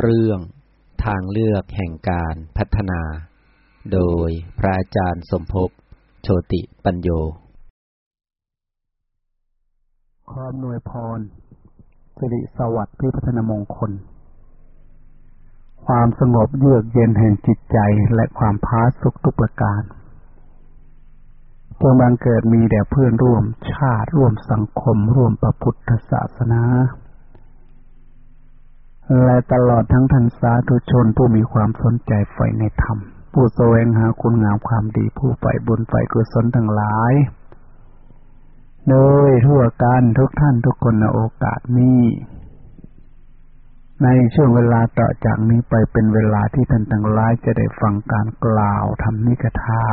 เรื่องทางเลือกแห่งการพัฒนา โดยพระอาจารย์สมภพโชติปัญโยความนวยพรสิริสวัสดิ์พิพัฒนมงคล ความสงบเยือกเย็นแห่งจิตใจและความพาสุขทุกประการจงบังเกิดมีแด่เพื่อนร่วมชาติร่วมสังคมร่วมประพุทธศาสนา และตลอดทั้งทันสาธุชนผู้มีความสนใจใฝ่ในธรรม ผู้แสวงหาคุณงามความดีผู้ใฝ่บุญใฝ่กุศลทั้งหลายโดยทั่วกันทุกท่านทุกคนในโอกาสนี้ ในช่วงเวลาต่อจากนี้ไปเป็นเวลาที่ท่านทั้งหลายจะได้ฟังการกล่าวธรรมนิกถา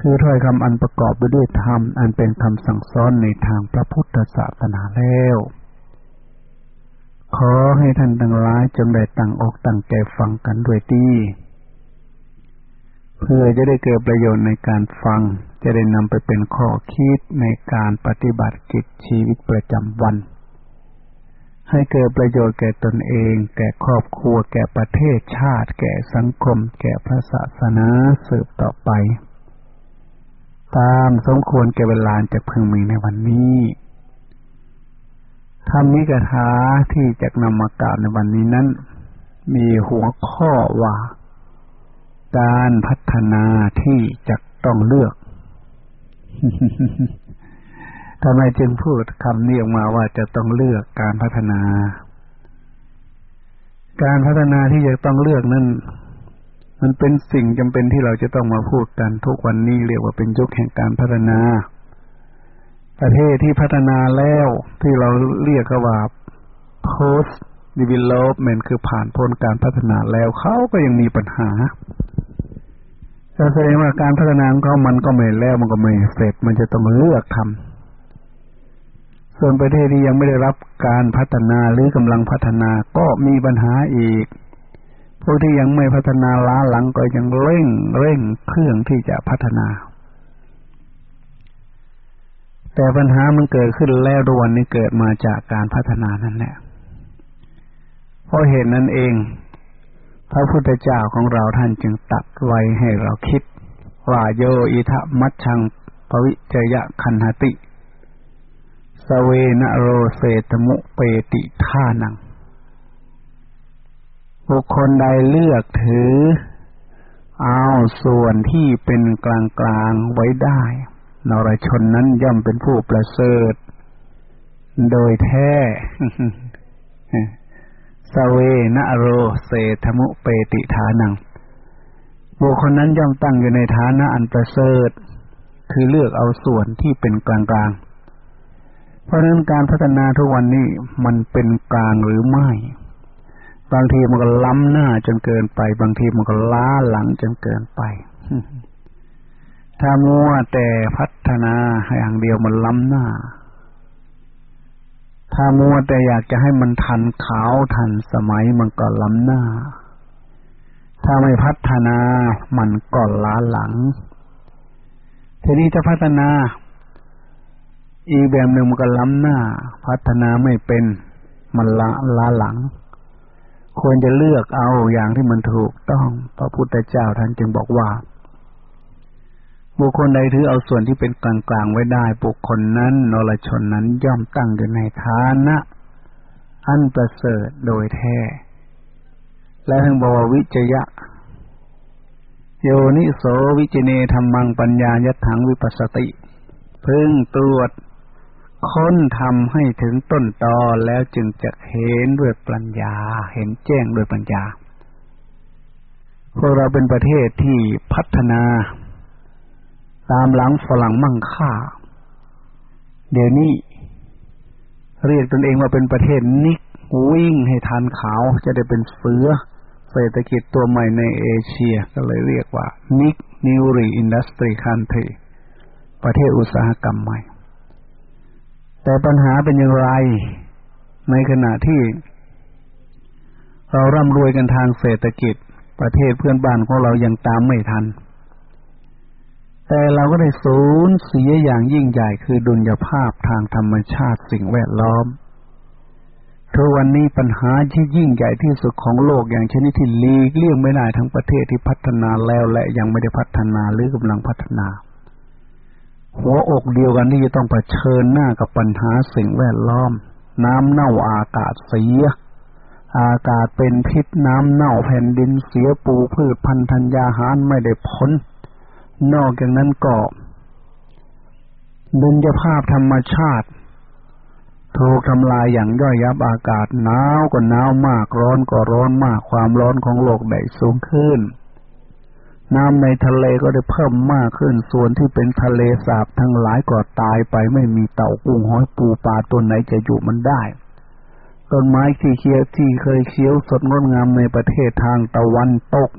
คือถ้อยคำอันประกอบไปด้วยธรรม อันเป็นคำสั่งสอนในทางพระพุทธศาสนาแล้ว ขอให้ท่านทั้งหลายจงได้ตั้งอกตั้งใจฟังกันด้วยดีเพื่อจะได้เกิดประโยชน์ในการฟัง จะได้นำไปเป็นข้อคิดในการปฏิบัติกิจชีวิตประจำวัน ให้เกิดประโยชน์แก่ตนเอง แก่ครอบครัว แก่ประเทศชาติ แก่สังคม แก่พระศาสนาสืบต่อไป ตามสมควรแก่เวลาจะพึงมีในวันนี้ ธรรมิกถาที่จะนำมากล่าวในวันนี้นั้น มีหัวข้อว่า การพัฒนาที่จะต้องเลือกทำไมจึงพูดคำนี้ออกมาว่าจะต้องเลือกการพัฒนา การพัฒนาที่จะต้องเลือกนั้น มันเป็นสิ่งจำเป็นที่เราจะต้องมาพูดกันทุกวันนี้เรียกว่าเป็นยุคแห่งการพัฒนา ประเทศที่พัฒนาแล้วที่เราเรียกว่า post development คือผ่านพ้นการพัฒนาแล้วเขาก็ยังมีปัญหาแสดงว่าการพัฒนาของเขามันก็ไม่แล้วมันก็ไม่เสร็จ มันจะต้องเลือกทำส่วนประเทศที่ยังไม่ได้รับการพัฒนาหรือกำลังพัฒนาก็มีปัญหาอีกพวกที่ยังไม่พัฒนาล้าหลังก็ยังเร่งเร่งเครื่องที่จะพัฒนา แต่ปัญหามันเกิดขึ้นแล้วดวนนี้เกิดมาจากการพัฒนานั่นแหละเพราะเหตุนั้นเอง พระพุทธเจ้าของเราท่านจึงตัดไว้ให้เราคิด ว่าโยอิทะมัชชังปวิจยะคันหติ สเวนโรเสตมุเปติท่านัง บุคคลใดเลือกถือ เอาส่วนที่เป็นกลางกลางไว้ได้ นรชนนั้นย่อมเป็นผู้ประเสริฐ โดยแท้สเวนโรเศธมุเปติฐานัง บุคคลนั้นย่อมตั้งอยู่ในฐานะอันประเสริฐ คือเลือกเอาส่วนที่เป็นกลางกลางเพราะนั้นการพัฒนาทุกวันนี้มันเป็นกลางหรือไม่ บางทีมันก็ล้ำหน้าจนเกินไป บางทีมันก็ล้าหลังจนเกินไป ถ้ามัวแต่พัฒนาอย่างเดียวมันล้ำหน้า ถ้ามัวแต่อยากจะให้มันทันขาวทันสมัยมันก็ล้ำหน้า ถ้าไม่พัฒนามันก็ล้าหลัง ทีนี้จะพัฒนา อีกแบบหนึ่งมันก็ล้ำหน้า พัฒนาไม่เป็นมันล้าล้าหลัง ควรจะเลือกเอาอย่างที่มันถูกต้องพระพุทธเจ้าท่านจึงบอกว่า บุคคลใดถือเอาส่วนที่เป็นกลางๆไว้ได้ บุคคลนั้นนรชนนั้นย่อมตั้งอยู่ในฐานะ อันประเสริฐโดยแท้ และทั้งบววิจยะ โยนิโสวิจเนธรรมังปัญญายัตถังวิปัสสติ พึ่งตรวจค้นทำให้ถึงต้นตอแล้วจึงจะเห็นด้วยปัญญา เห็นแจ้งด้วยปัญญาพวกเราเป็นประเทศที่พัฒนา ตามหลังฝรั่งมั่งค่า เดี๋ยวนี้ เรียกตนเองว่าเป็นประเทศนิกวิ่งให้ทันขาวจะได้เป็นเสือเศรษฐกิจตัวใหม่ในเอเชียก็เลยเรียกว่า NIC Newly Industry Country ประเทศอุตสาหกรรมใหม่ แต่ปัญหาเป็นอย่างไร ในขณะที่ เราร่ำรวยกันทางเศรษฐกิจ ประเทศเพื่อนบ้านของเรายังตามไม่ทัน แต่เราก็ได้สูญเสียอย่างยิ่งใหญ่คือดุลยภาพทางธรรมชาติสิ่งแวดล้อมทุกวันนี้ปัญหาที่ยิ่งใหญ่ที่สุดของโลกอย่างชนิดที่ลีกเลี่ยงไม่ได้ทั้งประเทศที่พัฒนาแล้วและยังไม่ได้พัฒนาหรือกำลังพัฒนา หัวอกเดียวกันที่จะต้องเผชิญหน้ากับปัญหาสิ่งแวดล้อม น้ำเน่าอากาศเสีย อากาศเป็นพิษน้ำเน่าแผ่นดินเสียปูพืชพันธัญญาหารไม่ได้ผล นอกจากนั้นก็บุญญภาพธรรมชาติถูกทำลายอย่างย่อยยับอากาศหนาวก็หนาวมากร้อนก็ร้อนมากความร้อนของโลกได้สูงขึ้น น้ำในทะเลก็ได้เพิ่มมากขึ้น ส่วนที่เป็นทะเลสาบทั้งหลายก็ตายไปไม่มีเต่ากุ้งหอยปูปลาตัวไหนจะอยู่มันได้ต้นไม้ที่เคียวที่เคยเคี้ยวสดงดงามในประเทศทางตะวันตก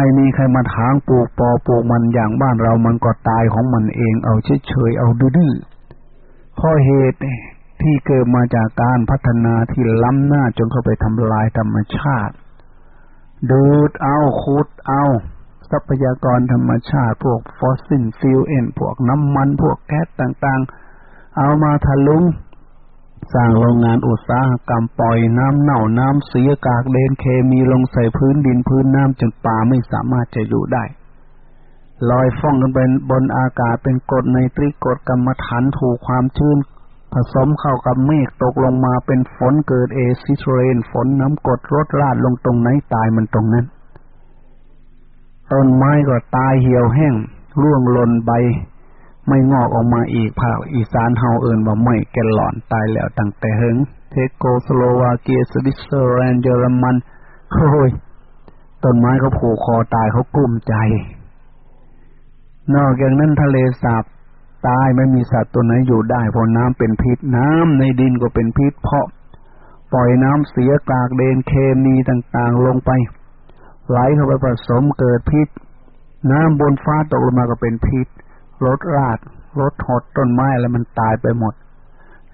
ไม่มีใครมาถางปลูกปอปลูกมันอย่างบ้านเรามันก็ตายของมันเองเอาเฉยๆเอาดื้อๆเพราะเหตุที่เกิดมาจากการพัฒนาที่ล้ำหน้าจนเข้าไปทำลายธรรมชาติ ดูดเอาขุดเอา ทรัพยากรธรรมชาติ พวก fossil fuel เอ็นพวกน้ำมันพวกแก๊สต่างๆ เอามาถลุง สร้างโรงงานอุตสาหกรรมปล่อยน้ำเน่าน้ำเสียกากเดนเคมีลงใส่พื้นดินพื้นน้ำจนป่าไม่สามารถจะอยู่ได้ลอยฟ่องกันไปบนอากาศเป็นกรดไนตริกกรดกำมะถันถูกความชื้น ผสมเข้ากับเมฆตกลงมาเป็นฝนเกิด acid rain ฝนน้ำกรดรดราดลงตรงไหนตายมันตรงนั้น ต้นไม้ก็ตายเหี่ยวแห้งร่วงหล่นใบ ไม่งอกออกมาอีกภาคอีสานเฮาเอินว่าไม้แกหลอนตายแล้วตั้งแต่แฮงเชโกสโลวาเกียสวิตเซอร์แลนด์เยอรมันโอ้ยต้นไม้เขาผูกคอตายเขากลุ้มใจ นอกจากนั้นทะเลสาบตายไม่มีสัตว์ตัวไหนอยู่ได้เพราะน้ำเป็นพิษน้ำในดินก็เป็นพิษเพราะ ปล่อยน้ำเสียกากเดนเคมีต่างๆลงไป ไหลเข้าไปผสมเกิดพิษ น้ำบนฟ้าตกลงมาก็เป็นพิษ รถราดรถหดต้นไม้อะไรมันตายไปหมด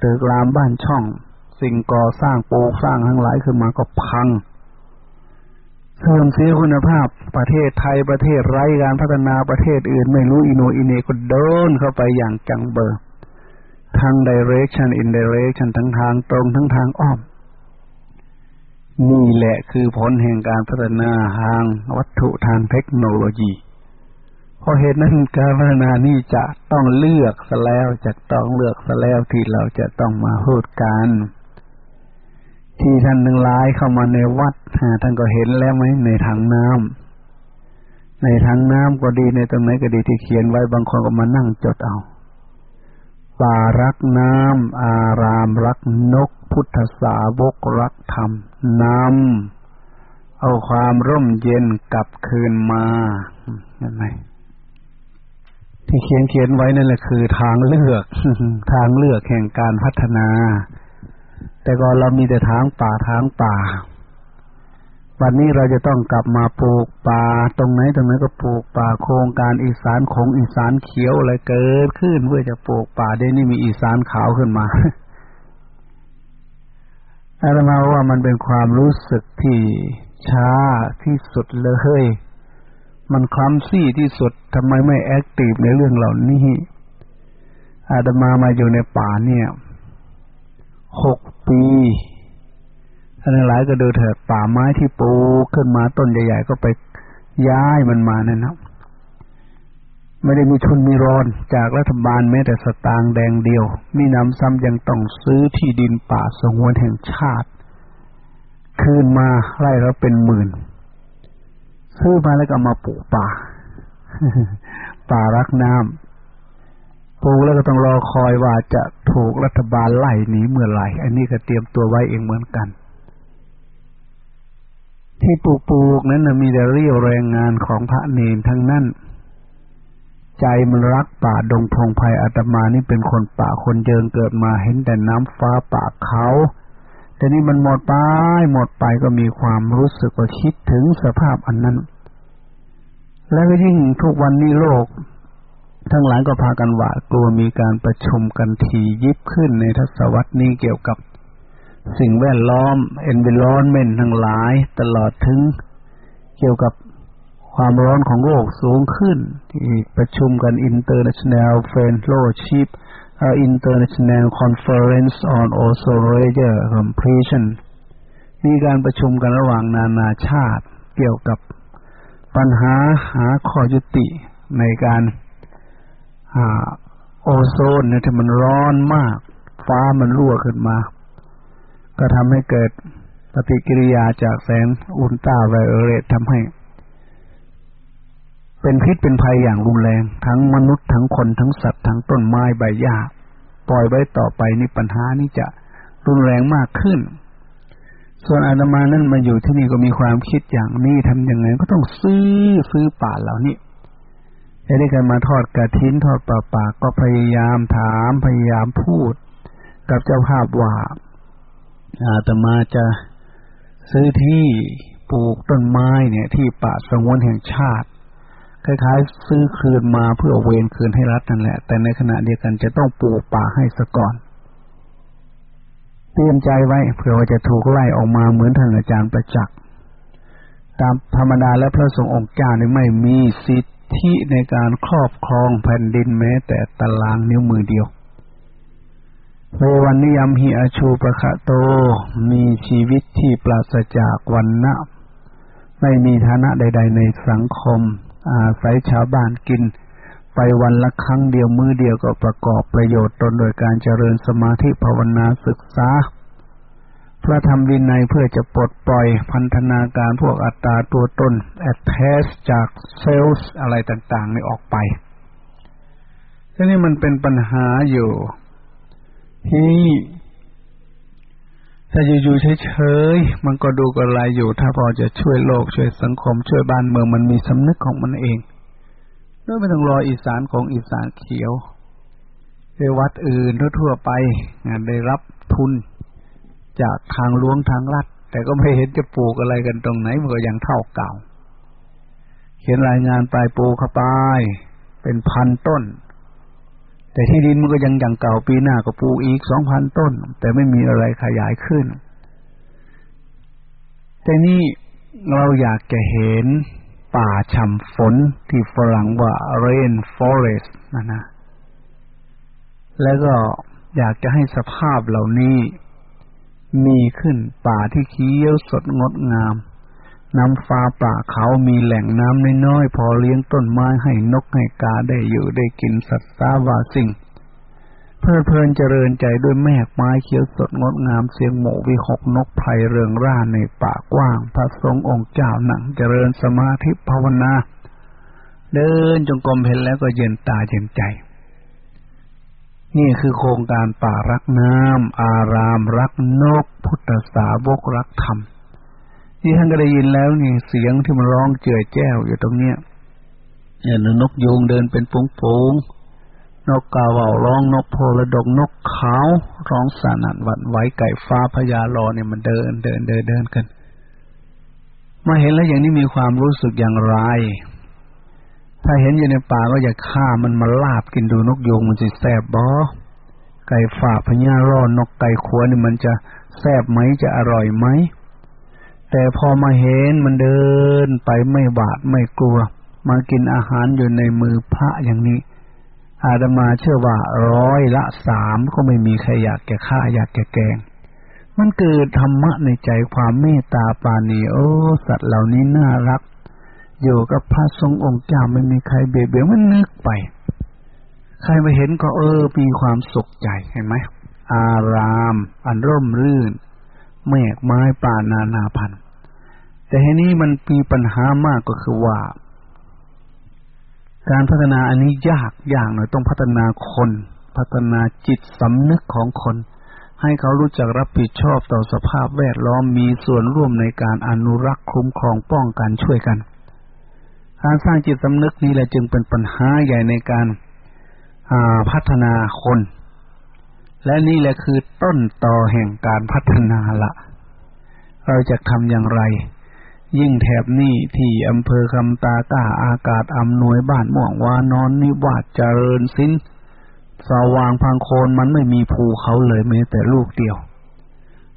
ตึกรามบ้านช่อง สิ่งก่อสร้างปูสร้างทั้งหลายขึ้นมาก็พังเสื่อมเสียคุณภาพ ประเทศไทยประเทศไร้การพัฒนาประเทศอื่น ไม่รู้อินโนอินเนก็เดินเข้าไปอย่างจังเบอร์ทั้ง direction indirection ทั้งทางตรงทั้งทางอ้อม นี่แหละคือผลแห่งการพัฒนาทางวัตถุทางเทคโนโลยี เพราะเหตุนั้นการพัฒนานี่จะต้องเลือกซะแล้วจะต้องเลือกซะแล้วที่เราจะต้องมาพูดกันที่ท่านทั้งหลายเข้ามาในวัดท่านก็เห็นแล้วไหมในถังน้ำในถังน้ำก็ดีในตรงไหนก็ดีที่เขียนไว้บางคนก็มานั่งจดเอาป่ารักน้ำอารามรักนก พุทธสาวกรักธรรมน้ำเอาความร่มเย็นกลับคืนมาเห็นไหม ที่เขียนเขียนไว้นั่นแหละคือทางเลือก ทางเลือกแห่งการพัฒนา แต่ก่อนเรามีแต่ทางป่าทางป่า วันนี้เราจะต้องกลับมาปลูกป่า ตรงไหนตรงไหนก็ปลูกป่าโครงการอีสานคงอีสานเขียวอะไรเกิดขึ้นเพื่อจะปลูกป่าเดี๋ยวนี้มีอีสานขาวขึ้นมาอาตมาว่ามันเป็นความรู้สึกที่ช้าที่สุดเลย มันคล้ำซี่ที่สุดทำไมไม่แอคทีฟในเรื่องเหล่านี้ อาตมามาอยู่ในป่าเนี่ยหกปีท่านหลายก็ดูเถิดป่าไม้ที่ปลูกขึ้นมาต้นใหญ่ๆก็ไปย้ายมันมานั่นนะไม่ได้มีทุนมีรอนจากรัฐบาลแม้แต่สตางค์แดงเดียว มีน้ำซ้ำยังต้องซื้อที่ดินป่าสงวนแห่งชาติ คืนมาไร่แล้วเป็นหมื่น ซื้อมาแล้วก็มาปลูกป่า ป่ารักน้ำปลูกแล้วก็ต้องรอคอยว่าจะถูกรัฐบาลไล่หนีเมื่อไหร่ อันนี้ก็เตรียมตัวไว้เองเหมือนกัน ที่ปลูกปลูกนั้นมีแต่เรี่ยวแรงงานของพระเนนทั้งนั้น ใจมันรักป่าดงพงไพ่อาตมานี่เป็นคนป่าคนเยิงเกิดมาเห็นแต่น้ำฟ้าป่าเขา แต่นี่มันหมดไป หมดไปก็มีความรู้สึกว่าคิดถึงสภาพอันนั้น แล้วก็ยิ่งทุกวันนี้โลก ทั้งหลายก็พากันหวาดกลัวมีการประชุมกันทียิบขึ้นในทศวรรษนี้เกี่ยวกับสิ่งแวดล้อม environment ทั้งหลายตลอดถึงเกี่ยวกับความร้อนของโลกสูงขึ้น ที่ประชุมกัน International Fellowship International Conference on Ozone Completion มีการประชุมกันระหว่างนานาชาติเกี่ยวกับปัญหาหาข้อยุติในการโอโซนเนี่ยที่มันร้อนมาก ฟ้ามันรั่วขึ้นมา ก็ทำให้เกิดปฏิกิริยาจากแสงอุลตราไวโอเลตทำให้ เป็นพิษเป็นภัยอย่างรุนแรง ทั้งมนุษย์ทั้งคนทั้งสัตว์ทั้งต้นไม้ใบหญ้าปล่อยไว้ต่อไปนี่ปัญหานี้จะรุนแรงมากขึ้น ส่วนอาตมานั่นมาอยู่ที่นี่ก็มีความคิดอย่างนี้ทำยังไง ก็ต้องซื้อซื้อป่าเหล่านี้ได้กันมาทอดกระทิ้นทอดป่าป่าก็พยายามถามพยายามพูด กับเจ้าภาพว่าอาตมาจะซื้อที่ปลูกต้นไม้เนี่ย ที่ป่าสงวนแห่งชาติ คล้ายๆ ซื้อคืนมาเพื่อเวนคืนให้รัฐนั่นแหละ แต่ในขณะเดียวกันจะต้องปลูกป่าให้ซะก่อน เตรียมใจไว้เผื่อว่าจะถูกไล่ออกมาเหมือนท่านอาจารย์ประจักษ์ตามธรรมดาและพระสงฆ์องค์เจ้านี่ไม่มีสิทธิในการครอบครองแผ่นดินแม้ แต่ตารางนิ้วมือเดียวเววันนิยมหิอาชูประคะโต มีชีวิตที่ปราศจากวันนะไม่มีฐานะใด ๆ ในสังคม อาศัยชาวบ้านกิน ไปวันละครั้งเดียวมือเดียวก็ประกอบประโยชน์ตนโดยการเจริญสมาธิภาวนาศึกษา พระธรรมวินัยเพื่อจะปลดปล่อยพันธนาการพวกอัตตาตัวตนแอดแทสจากเซลล์อะไรต่างๆนี่ออกไปทีนี้มันเป็นปัญหาอยู่ที่ ถ้าอยู่ๆเฉยๆมันก็ดูกระไรอยู่ ถ้าพอจะช่วยโลกช่วยสังคม ช่วยบ้านเมืองมันมีสำนึกของมันเองด้วยไม่ต้องรออีสานของอีสานเขียวในวัดอื่นทั่วๆไปงานได้รับทุน จากทางล้วงทางลัด แต่ก็ไม่เห็นจะปลูกอะไรกันตรงไหนมันก็ยังเท่าเก่า เขียนรายงานไปปลูกเข้าไป เป็นพันต้น แต่ที่ดินมันก็ยังอย่างเก่าปีหน้าก็ปลูกอีกสองพันต้น แต่ไม่มีอะไรขยายขึ้น แต่นี่เราอยากจะเห็นป่าชำฝนที่ฝรั่งว่า rain forest นะนะ แล้วก็อยากจะให้สภาพเหล่านี้มีขึ้นป่าที่เขียวสดงดงาม น้ำฟ้าป่าเขามีแหล่งน้ำน้อยๆพอเลี้ยงต้นไม้ให้นกให้กาได้อยู่ได้กินสัตว์สาวาสิ่ง เพื่อเพลินเจริญใจด้วยแมกไม้เขียวสดงดงามเสียงหมูวิหกนกไพรเริงร่าในป่ากว้าง พระสงฆ์องค์เจ้าหนังเจริญสมาธิภาวนา เดินจงกรมเห็นแล้วก็เย็นตาเย็นใจนี่คือโครงการป่ารักน้ำอารามรักนก พุทธสาวกรักธรรม ที่ท่านก็ได้ยินแล้วนี่เสียงที่มันร้องเจือแจ้วอยู่ตรงเนี้ยเนี่ยนกยูงเดินเป็นปุงๆนกกาว่าร้องนกโพลดกนกขาวร้องสานันวันไหวไก่ฟ้าพญาลอเนี่ยมันเดินเดินเดินเดินกันมาเห็นแล้วอย่างนี้มีความรู้สึกอย่างไร ถ้าเห็นอยู่ในป่าก็อยากฆ่ามันมาลาบกินดูนกยูงมันจะแซบบอไก่ฝาพญาลอนกไก่ขวนี่มันจะแซบไหมจะอร่อยไหม แต่พอมาเห็นมันเดินไปไม่บาดไม่กลัว มากินอาหารอยู่ในมือพระอย่างนี้ อาดมาเชื่อว่าร้อยละสามก็ไม่มีใครอยากแก่ฆ่าอยากแก่แกง มันเกิดธรรมะในใจความเมตตาปานีโอ้สัตว์เหล่านี้น่ารัก อยู่กับพระทรงองค์เจ้าไม่มีใครเบียดเบียนมันนึกไป ใครมาเห็นก็เออมีความสุขใจเห็นไหมอาราม อันร่มรื่น เมฆไม้ป่านานาพันธุ์แต่ทีนี้มันมีปัญหามากก็คือว่า การพัฒนาอันนี้ยากอย่างหน่อยต้องพัฒนาคน พัฒนาจิตสำนึกของคน ให้เขารู้จักรับผิดชอบต่อสภาพแวดล้อมมีส่วนร่วมในการอนุรักษ์คุ้มครองป้องกันช่วยกัน การสร้างจิตสำนึกนี้แหละจึงเป็นปัญหาใหญ่ในการพัฒนาคน และนี่แหละคือต้นต่อแห่งการพัฒนาละเราจะทำอย่างไร ยิ่งแถบนี้ที่อำเภอคำตาก้าอากาศอำนวยบ้านม่วงวานอนนิวาดเจริญสินสว่างพังโคนมันไม่มีภูเขาเลยแม้แต่ลูกเดียว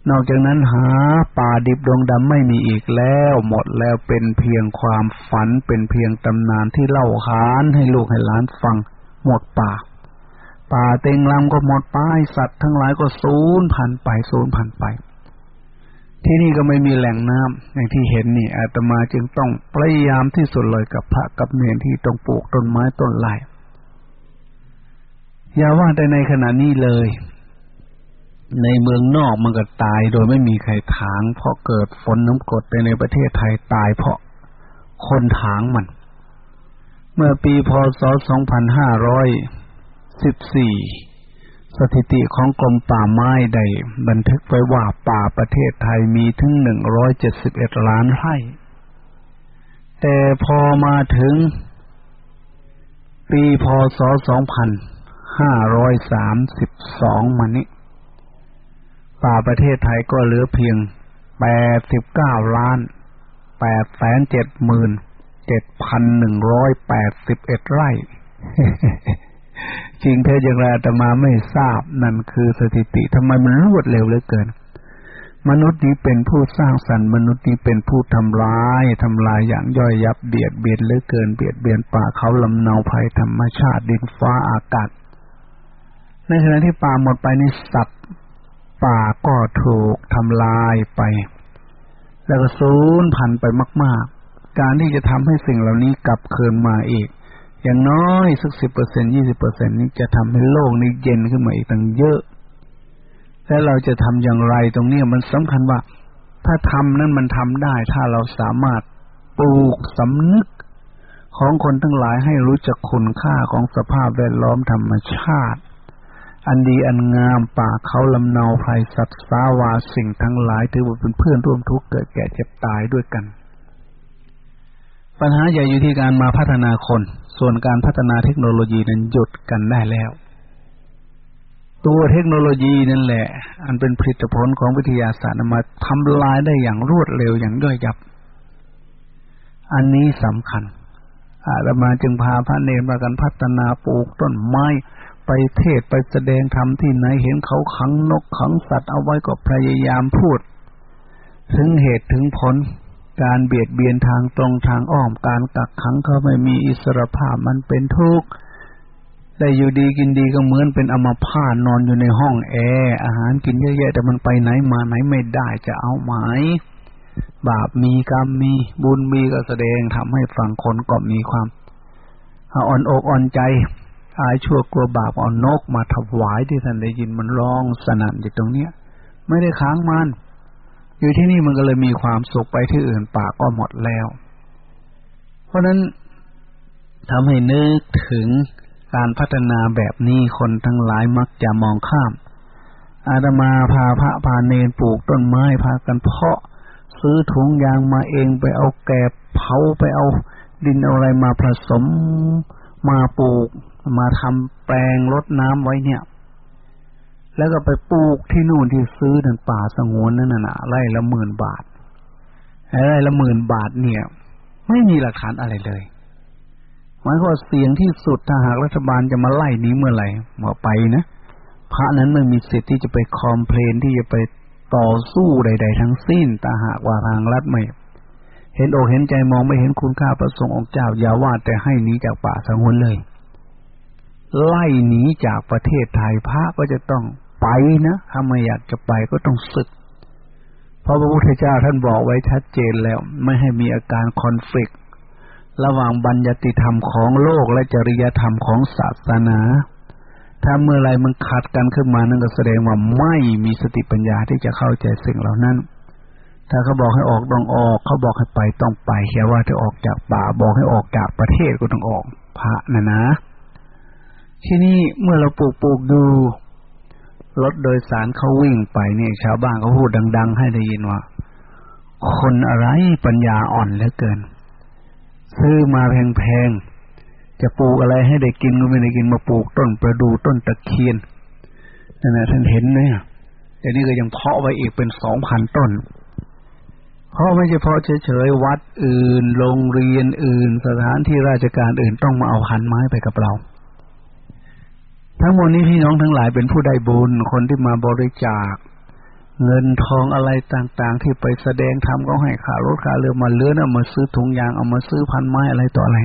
นอกจากนั้นหาป่าดิบดงดำไม่มีอีกแล้ว หมดแล้วเป็นเพียงความฝันเป็นเพียงตำนานที่เล่าขานให้ลูกให้หลานฟังหมดป่า ป่าเต็งลำก็หมดไปสัตว์ทั้งหลายก็สูญพันไปสูญพันไป ที่นี่ก็ไม่มีแหล่งน้ำอย่างที่เห็นนี่อาตมาจึงต้องพยายามที่สุดเลยกับพระกับเนรที่ต้องปลูกต้นไม้ต้นไร่อย่าว่าแต่ในขณะนี้เลย ในเมืองนอกมันก็ตายโดยไม่มีใครถาง เพราะเกิดฝนน้ำกรดไปในประเทศไทยตายเพราะคนถางมัน เมื่อปีพศ 2514 สิบสี่สถิติของกรมป่าไม้ได้บันทึกไว้ว่าป่าประเทศไทยมีถึง171ล้านไร่ แต่พอมาถึง ปีพศ2532มสิบสองมานี้ ป่าประเทศไทยก็เหลือเพียง89ล้านแปดแสนเจ็ดหมื่นเจ็ดพันหนึ่งร้อยแปดสิบเอ็ดไร่ จริงเท็จอย่างไรแต่มาไม่ทราบนั่นคือสถิติทำไมมันรวดเร็วเหลือเกิน มนุษย์นี้เป็นผู้สร้างสรรค์มนุษย์นี้เป็นผู้ทำลายทำลายอย่างย่อยยับเบียดเบียนเหลือเกิน เบียดเบียนป่าเขาลำเนาภัยธรรมชาติดินฟ้าอากาศในขณะที่ป่าหมดไปในสัตว์ป่าก็ถูกทำลายไป แล้วก็สูญพันไปมาก ๆ การที่จะทำให้สิ่งเหล่านี้กลับคืนมาอีก อย่างน้อยสักสิบเปอร์เซ็นยี่สิบเปอร์เซ็นนี้จะทำให้โลกนี้เย็นขึ้นมาอีกตั้งเยอะ และเราจะทำอย่างไรตรงนี้มันสำคัญว่า ถ้าทำนั้นมันทำได้ ถ้าเราสามารถปลูกสำนึกของคนทั้งหลายให้รู้จักคุณค่าของสภาพแวดล้อมธรรมชาติ อันดีอันงามป่าเขาลำเนาไพรสัตว์สาวาสิ่งทั้งหลายถือว่าเป็นเพื่อนร่วมทุกข์เกิดแก่เจ็บตายด้วยกัน ปัญหาใหญ่อยู่ที่การมาพัฒนาคน ส่วนการพัฒนาเทคโนโลยีนั้นหยุดกันได้แล้ว ตัวเทคโนโลยีนั่นแหละ อันเป็นผลิตผลของวิทยาศาสตร์มาทำลายได้อย่างรวดเร็วอย่างย่อยยับ อันนี้สำคัญ อาตมาจึงพาพระเนรมากันพัฒนาปลูกต้นไม้ไปเทศไปแสดงธรรมที่ไหนเห็นเขาขังนกขังสัตว์เอาไว้ก็พยายามพูด ถึงเหตุถึงผล การเบียดเบียนทางตรงทางอ้อมการกักขังเขาไม่มีอิสรภาพมันเป็นทุกข์ได้อยู่ดีกินดีก็เหมือนเป็นอมาพาตนอนอยู่ในห้องแอร์อาหารกินเยอะๆแต่มันไปไหนมาไหนไม่ได้จะเอาไหมบาปมีกรรมมีบุญมีก็แสดงทำให้ฝั่งคนก็มีความอ่อนอกอ่อนใจอายชั่วกลัวบาปเอานกมาถวายที่ท่านได้ยินมันร้องสนั่นอยู่ตรงเนี้ย ไม่ได้ค้างมัน อยู่ที่นี่มันก็เลยมีความสุขไปที่อื่นปากก็หมดแล้ว เพราะนั้นทำให้นึกถึงการพัฒนาแบบนี้คนทั้งหลายมักจะมองข้าม อาตมาพาพระพาเนนปลูกต้นไม้พากันเพาะ ซื้อถุงยางมาเองไปเอาแกบเผาไปเอาดินอะไรมาผสมมาปลูก มาทำแปลงรดน้ำไว้เนี่ย แล้วก็ไปปลูกที่นู่นที่ซื้อในป่าสงวนนั่นน่ะไร่ละหมื่นบาทไร่ละหมื่นบาทเนี่ย ไม่มีหลักฐานอะไรเลยหมายความเสียงที่สุดถ้าหากรัฐบาลจะมาไล่นี้เมื่อไหร่เมื่อไปนะพระนั้นไม่มีสิทธิ์ที่จะไปคอมเพลนที่จะไปต่อสู้ใด ๆ ทั้งสิ้นถ้าหากว่าทางรัฐไม่เห็นอกเห็นใจมองไม่เห็นคุณค่าประสงค์องค์เจ้าอย่าว่าแต่ให้หนีจากป่าสงวนเลย ไล่หนีจากประเทศไทยพระก็จะต้อง ไปนะถ้าไม่อยากจะไปก็ต้องศึก เพราะพระพุทธเจ้าท่านบอกไว้ชัดเจนแล้ว ไม่ให้มีอาการคอนฟ lict ระหว่างบัญญัติธรรมของโลกและจริยธรรมของศาสนา ถ้าเมื่อไรมันขัดกันขึ้นมานั่นก็แสดงว่าไม่มีสติปัญญาที่จะเข้าใจสิ่งเหล่านั้น ถ้าเขาบอกให้ออกต้องออก เขาบอกให้ไปต้องไปแค่ว่าจะออกจากป่าบอกให้ออกจากประเทศก็ต้องออกพระนะนะ ที่นี่เมื่อเราปลูกปลูกดู รถโดยสารเขาวิ่งไปเนี่ยชาวบ้านเขาพูดดัง ๆ ให้ได้ยินว่า คนอะไรปัญญาอ่อนเหลือเกิน ซื้อมาแพงๆ จะปลูกอะไรให้ได้กินก็ไม่ได้กินมาปลูกต้นประดูต้นตะเคียนนั่นนะท่านเห็นเนี่ยแต่นี่ก็ยังเพาะไว้อีกเป็นสองพันต้น เพราะไม่ใช่เพาะเฉยๆวัดอื่น โรงเรียนอื่น สถานที่ราชการอื่นต้องมาเอาพันไม้ไปกับเรา ทั้งหมดนี้พี่น้องทั้งหลายเป็นผู้ได้บุญ คนที่มาบริจาค เงินทองอะไรต่างๆ ที่ไปแสดงทำก็ให้ขารถขาเรือมาเลื้อนเอามาซื้อถุงยางเอามาซื้อพันไม้อะไรต่ออะไร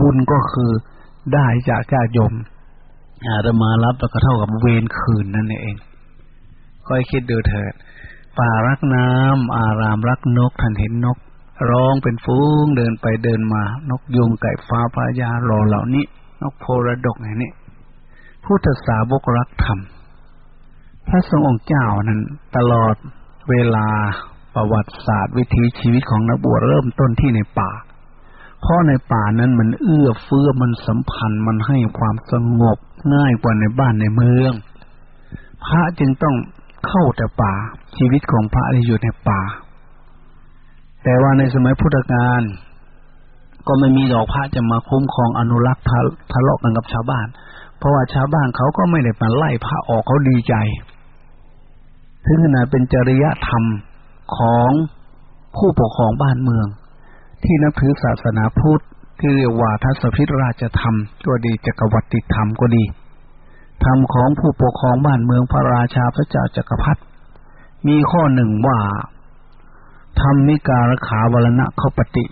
บุญก็คือได้จากญาติโยมอาตมารับแล้วก็เท่ากับเวรคืนนั่นเองก็ให้คิดดูเถิดป่ารักน้ำอารามรักนกท่านเห็นนก ร้องเป็นฟูงเดินไปเดินมา นกยุงไก่ฟ้าพระยารอเหล่านี้ นกโพระดกไงนี่ พุทธสาวกรักธรรม พระสงฆ์องค์เจ้านั้น ตลอดเวลาประวัติศาสตร์วิถีชีวิตของนักบวชเริ่มต้นที่ในป่า เพราะในป่านั้นมันเอื้อเฟื้อมันสัมพันธ์มันให้ความสงบง่ายกว่าในบ้านในเมือง พระจึงต้องเข้าแต่ป่าชีวิตของพระอยู่ในป่า แต่ว่าในสมัยพุทธกาลก็ไม่มีดอกพระจะมาคุ้มครองอนุรักษ์ทะเลาะกันกับชาวบ้าน ราะว่าชาวบ้านเขาก็ไม่ได้มาไล่พระออกเขาดีใจ ถึงขนาดเป็นจริยธรรมของผู้ปกครองบ้านเมือง ที่นับถือศาสนาพุทธที่เรียกว่าทัศพิธราชธรรมก็ดีจักรวรรดิธรรมก็ดี ธรรมของผู้ปกครองบ้านเมืองพระราชาพระเจ้าจักรพรรดิมีข้อหนึ่งว่าธรรมิการขาวรณะเขาปฏิ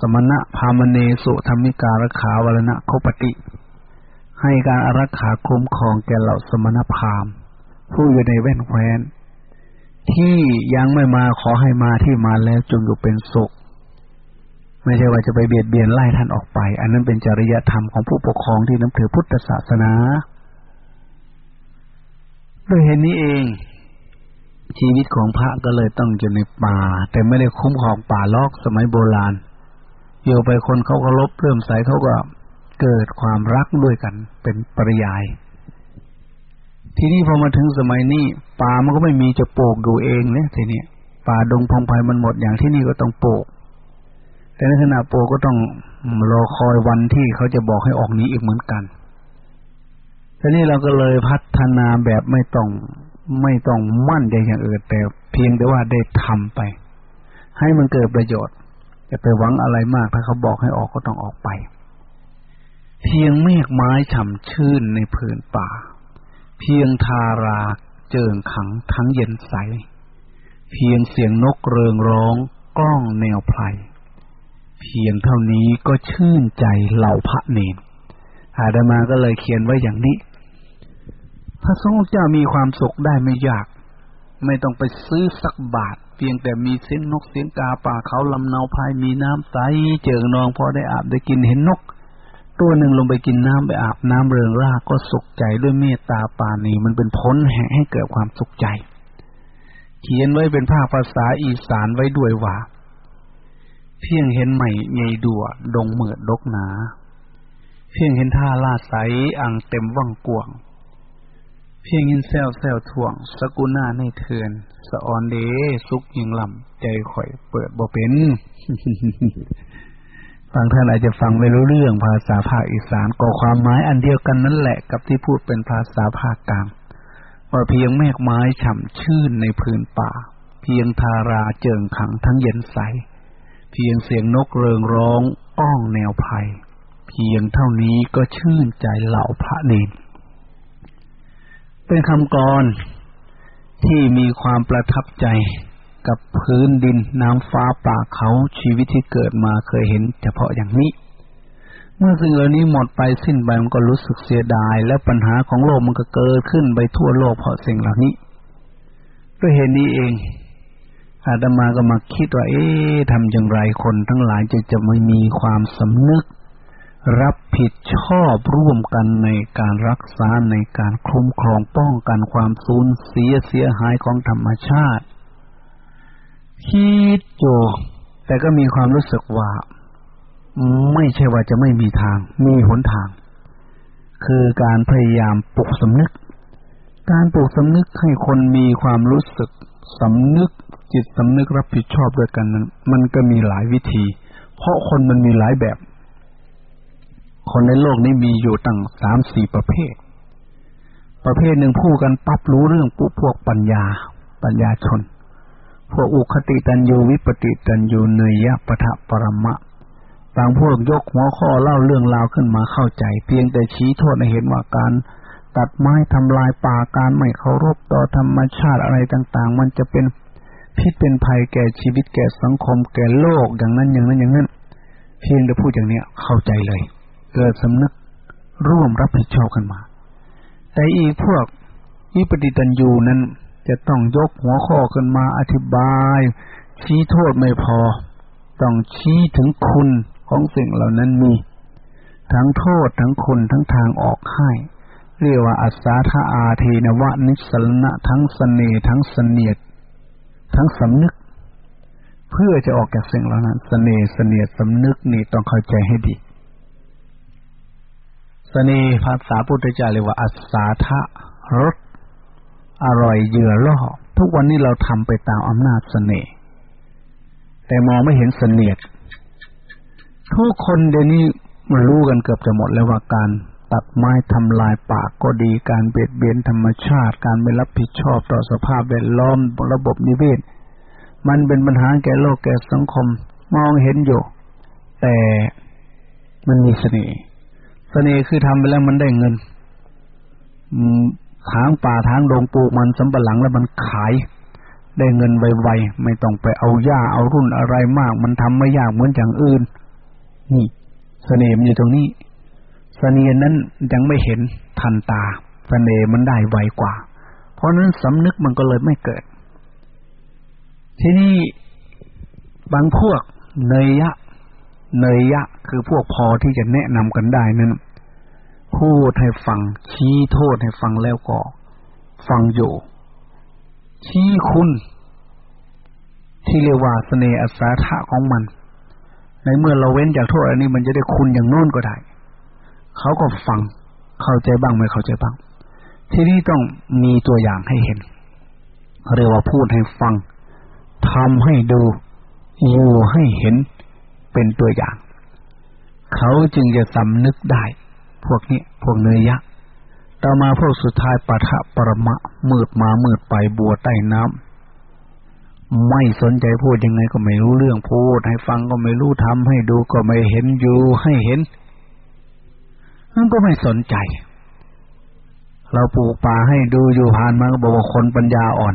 สมณะพามเนสุธรรมิการขาวรณะเขาปฏิ ให้การอารักขาคุ้มครองแก่เหล่าสมณพราหมณ์ผู้อยู่ในแว่นแคว้น ที่ยังไม่มาขอให้มาที่มาแล้วจงอยู่เป็นสุข ไม่ใช่ว่าจะไปเบียดเบียนไล่ท่านออกไป อันนั้นเป็นจริยธรรมของผู้ปกครองที่นับถือพุทธศาสนาด้วยเหตุนี้เอง ชีวิตของพระก็เลยต้องอยู่ในป่า แต่ไม่ได้คุ้มครองป่าลอกสมัยโบราณอยู่ไปคนเขาก็ลบเริ่มใสเขาก็ เกิดความรักด้วยกัน เป็นปริยาย ทีนี้พอมาถึงสมัยนี้ป่ามันก็ไม่มีจะปลูกอยู่เองเนี่ยทีนี้ป่าดงพงไพ่มันหมดอย่างที่นี่ก็ต้องปลูก แต่ในขณะปลูกก็ต้องรอคอยวันที่เขาจะบอกให้ออกนี้อีกเหมือนกันทีนี้เราก็เลยพัฒนาแบบไม่ต้องไม่ต้องมั่นใจอย่างอื่นแต่เพียงแต่ว่าได้ทำไป ให้มันเกิดประโยชน์จะไปหวังอะไรมากถ้าเขาบอกให้ออกก็ต้องออกไป เพียงเมฆไม้ฉ่ำชื่นในพื้นป่า เพียงทาราเจิงขังทั้งเย็นใส เพียงเสียงนกเริงร้องกล้องแนวไพรเพียงเท่านี้ก็ชื่นใจเหล่าพระเนนอาดามาก็เลยเขียนไว้อย่างนี้ พระสงฆ์เจ้ามีความสุขได้ไม่ยาก ไม่ต้องไปซื้อสักบาท เพียงแต่มีเสียงนกเสียงกาป่าเขาลำเนาพายมีน้ำใสเจิงนองพอได้อาบได้กินเห็นนก ตัวหนึ่งลงไปกินน้ำไปอาบน้ำเริงร่าก็สุขใจด้วยเมตตาปานีมันเป็นพ้นแห่ให้เกิดความสุขใจ เขียนไว้เป็นภาคภาษาอีสานไว้ด้วยว่า เพียงเห็นใหม่ไงดัวดงเหมือดดกหนา เพียงเห็นท่าลาใสอ่างเต็มว่างกวง เพียงยินแซวแซวถ่วง สกุณาในเทือนสะออนเดสุกยิงลำใจข่อยเปิดบ่เป็น บางท่านอาจจะฟังไม่รู้เรื่องภาษาภาคอีสานก็ความหมายอันเดียวกันนั่นแหละกับที่พูดเป็นภาษาภาคกลางว่าเพียงแมกไม้ฉ่ำชื่นในพื้นป่า เพียงทาราเจิงขังทั้งเย็นใส เพียงเสียงนกเริงร้องอ้องแนวภัยเพียงเท่านี้ก็ชื่นใจเหล่าพระเนรเป็นคำกรที่มีความประทับใจ กับพื้นดินน้ำฟ้าป่าเขาชีวิตที่เกิดมาเคยเห็นเฉพาะอย่างนี้ เมื่อสิ่งเหล่านี้หมดไปสิ้นไปมันก็รู้สึกเสียดาย และปัญหาของโลกมันก็เกิดขึ้นไปทั่วโลกเพราะสิ่งเหล่านี้ ด้วยเหตุนี้เอง อาตมาก็มาคิดว่า เอ๊ะทำอย่างไรคนทั้งหลายจะจะไม่มีความสำนึก รับผิดชอบร่วมกันในการรักษาในการคุ้มครองป้องกันความสูญเสียเสียหายของธรรมชาติ คิดโจแต่ก็มีความรู้สึกว่า ไม่ใช่ว่าจะไม่มีทาง มีหนทาง คือการพยายามปลุกสำนึก การปลุกสำนึกให้คนมีความรู้สึกสำนึกจิตสำนึกรับผิดชอบด้วยกันนั้นมันก็มีหลายวิธี เพราะคนมันมีหลายแบบ คนในโลกนี้มีอยู่ตั้งสามสี่ประเภท ประเภทหนึ่งพูดกันปั๊บรู้เรื่องปุ๊บพวกปัญญา ปัญญาชน พวกอุคติตันยูวิปติตันยูเนยยะปะทะปรมะ บางพวกยกหัวข้อเล่าเรื่องราวขึ้นมาเข้าใจ เพียงแต่ชี้โทษให้เห็นว่าการตัดไม้ทำลายป่าการไม่เคารพต่อธรรมชาติอะไรต่าง ๆ มันจะเป็นพิษเป็นภัยแก่ชีวิตแก่สังคมแก่โลกอย่างนั้นอย่างนั้นอย่างนั้น เพียงแต่พูดอย่างเนี้ยเข้าใจเลย เกิดสำนึกร่วมรับผิดชอบกันมา แต่อีกพวกวิปฏิตันยูนั้น จะต้องยกหัวข้อขึ้นมาอธิบาย ชี้โทษไม่พอ ต้องชี้ถึงคุณของสิ่งเหล่านั้นมี ทั้งโทษทั้งคุณทั้งทางออกให้เรียกว่าอัศาธาอาเทนวะนิสลนะทั้งสเสน่ทั้งเสนียด ทั้งสำนึก เพื่อจะออกจากสิ่งเหล่านั้นสเสน่เสนียดสำนึกนี่ต้องเข้าใจให้ดีสนีภาษาพุทธเจ้าเรียกว่าอัศาทะรส อร่อยเยื่อล่อทุกวันนี้เราทำไปตามอำนาจเสน่ห์แต่มองไม่เห็นเสนียดทุกคนเดี๋ยวนี้มันรู้กันเกือบจะหมดแล้วว่าการตัดไม้ทำลายป่าก็ดีการเบียดเบียนธรรมชาติ การไม่รับผิดชอบต่อสภาพแวดล้อมระบบนิเวศ มันเป็นปัญหาแก่โลกแก่สังคม มองเห็นอยู่แต่มันมีเสน่ห์เสน่ห์คือทำไปแล้วมันได้เงิน ทางป่าทางดงปลูกมันสำปะหลังแล้วมันขาย ได้เงินไวๆไม่ต้องไปเอาหญ้าเอารุ่นอะไรมาก มันทำไม่ยากเหมือนอย่างอื่น นี่เสน่ห์อยู่ตรงนี้เสน่ห์นั้นยังไม่เห็นทันตาเสน่ห์มันได้ไวกว่า เพราะนั้นสำนึกมันก็เลยไม่เกิด ที่นี่บางพวกเนยยะ เนยยะ คือพวกพอที่จะแนะนำกันได้นั้น พูดให้ฟัง ชี้โทษให้ฟังแล้วก็ ฟังอยู่ ชี้คุณ ที่เรียกว่าสเสน่ห์อัศธะของมัน ในเมื่อเราเว้นจากโทษอันนี้มันจะได้คุณอย่างโน้นก็ได้ เขาก็ฟัง เข้าใจบ้างไม่เข้าใจบ้าง ที่นี่ต้องมีตัวอย่างให้เห็นเรียกว่าพูดให้ฟังทำให้ดูอยู่ให้เห็นเป็นตัวอย่าง เขาจึงจะสำนึกได้ พวกนี้พวกเนยยะต่อมาพวกสุดท้ายปะทะปรมะมืดมามืดไปบัวใต้น้ำไม่สนใจพูดยังไงก็ไม่รู้เรื่องพูด ให้ฟังก็ไม่รู้ทำให้ดูก็ไม่เห็นอยู่ให้เห็นนั่นก็ไม่สนใจ เราปลูกป่าให้ดูอยู่ผ่านมาก็บอกว่าคนปัญญาอ่อน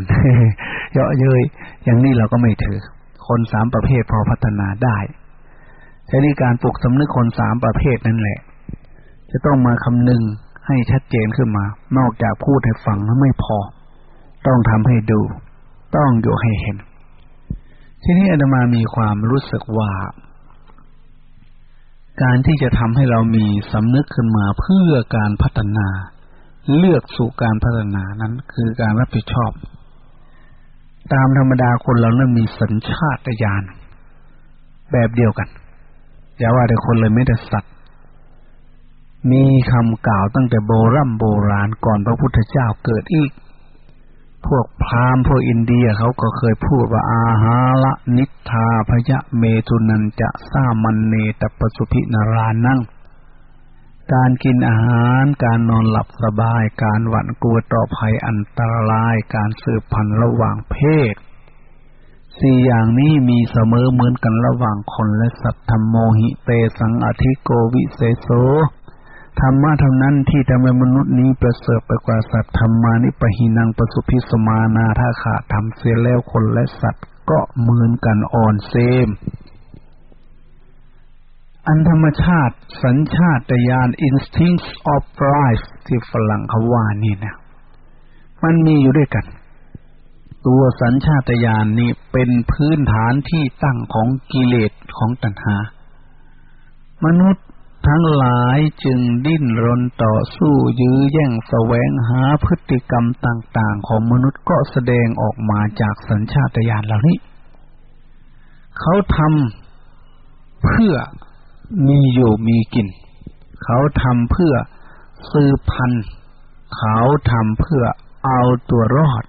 เยอะเย้ยอย่างนี้เราก็ไม่ถือ คนสามประเภทพอพัฒนาได้ทีนี้การปลุกสำนึกคนสามประเภทนั่นแหละ จะต้องมาคำนึงให้ชัดเจนขึ้นมา นอกจากพูดให้ฟังแล้วไม่พอ ต้องทำให้ดู ต้องอยู่ให้เห็น ทีนี้อาตมามีความรู้สึกว่า การที่จะทำให้เรามีสำนึกขึ้นมาเพื่อการพัฒนา เลือกสู่การพัฒนานั้นคือการรับผิดชอบ ตามธรรมดาคนเรานั้นมีสัญชาตญาณแบบเดียวกัน อย่าว่าแต่คนเลยไม่แต่สัตว์ มีคำกล่าวตั้งแต่โบรโบราณก่อนพระพุทธเจ้าเกิดอีก พวกพราหมณ์พวกอินเดียเขาก็เคยพูดว่าอาหาละนิทาพยะเมตุนันจะสามันเนตปสุพินารานั่ง การกินอาหารการนอนหลับสบาย การหวั่นกลัวต่อภัยอันตราย การสืบพันธุ์ระหว่างเพศสี่อย่างนี้มีเสมอเหมือนกันระหว่างคนและสัตว์ธรรมโมหิเตสังอธิโกวิเศโส ธรรมะเท่านั้นที่ทำให้มนุษย์นี้ประเสริฐไปกว่าสัตว์ธรรมานิปหินังประสุพิสมานาถ้าขาดทำเสียแล้วคนและสัตว์ก็เหมือนกันอ่อนเซม อันธรรมชาติสัญชาตญาณ instincts of life ที่ฝรั่งเขาว่านี่นะมันมีอยู่ด้วยกัน ตัวสัญชาตญาณนี่เป็นพื้นฐานที่ตั้งของกิเลสของตัณหา มนุษย์ ทั้งหลายจึงดิ้นรนต่อสู้ยื้อแย่งแสวงหาพฤติกรรมต่างๆ ของมนุษย์ก็แสดงออกมาจากสัญชาตญาณเหล่านี้ เขาทำเพื่อมีอยู่มีกิน เขาทำเพื่อสืบพันธุ์ เขาทำเพื่อเอาตัวรอด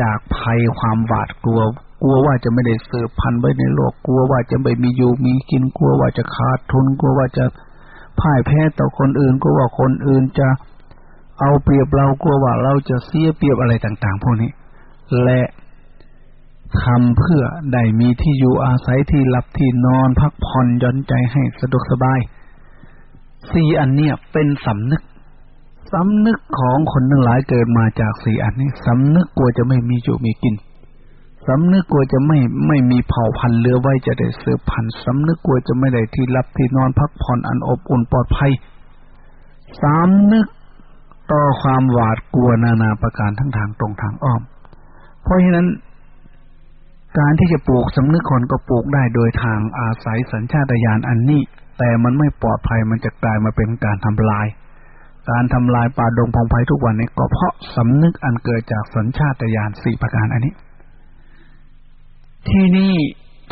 จากภัยความหวาดกลัวกลัวว่าจะไม่ได้สืบพันธุ์ไว้ในโลก กลัวว่าจะไม่มีอยู่มีกิน กลัวว่าจะขาดทุน กลัวว่าจะ พ่ายแพ้ต่อคนอื่นกลัวว่าคนอื่นจะเอาเปรียบเรากลัวว่าเราจะเสียเปรียบอะไรต่าง ๆ พวกนี้ และทำเพื่อได้มีที่อยู่อาศัยที่หลับที่นอนพักผ่อนย่อนใจให้สะดวกสบายสี่อันเนี้ยเป็นสำนึกสำนึกของคนทั้งหลายเกิดมาจากสี่อันนี้สำนึกกลัวจะไม่มีอยู่มีกิน สำนึกกลัวจะไม่ไม่มีเผ่าพันธุ์เหลือไว้จะได้เสืบพันธุ์สำนึกกลัวจะไม่ได้ที่รับที่นอนพักผ่อนอันอบอุ่นปลอดภัยสามนึกต่อความหวาดกลัวนานาประการทั้งทางตรงทางอ้อม เพราะฉะนั้น การที่จะปลูกสำนึกคนก็ปลูกได้โดยทางอาศัยสัญชาตญาณอันนี้ แต่มันไม่ปลอดภัยมันจะกลายมาเป็นการทำลาย การทำลายป่าดงพงไพ่ทุกวันนี้ก็เพราะสำนึกอันเกิดจากสัญชาตญาณสี่ประการอันนี้ ที่นี่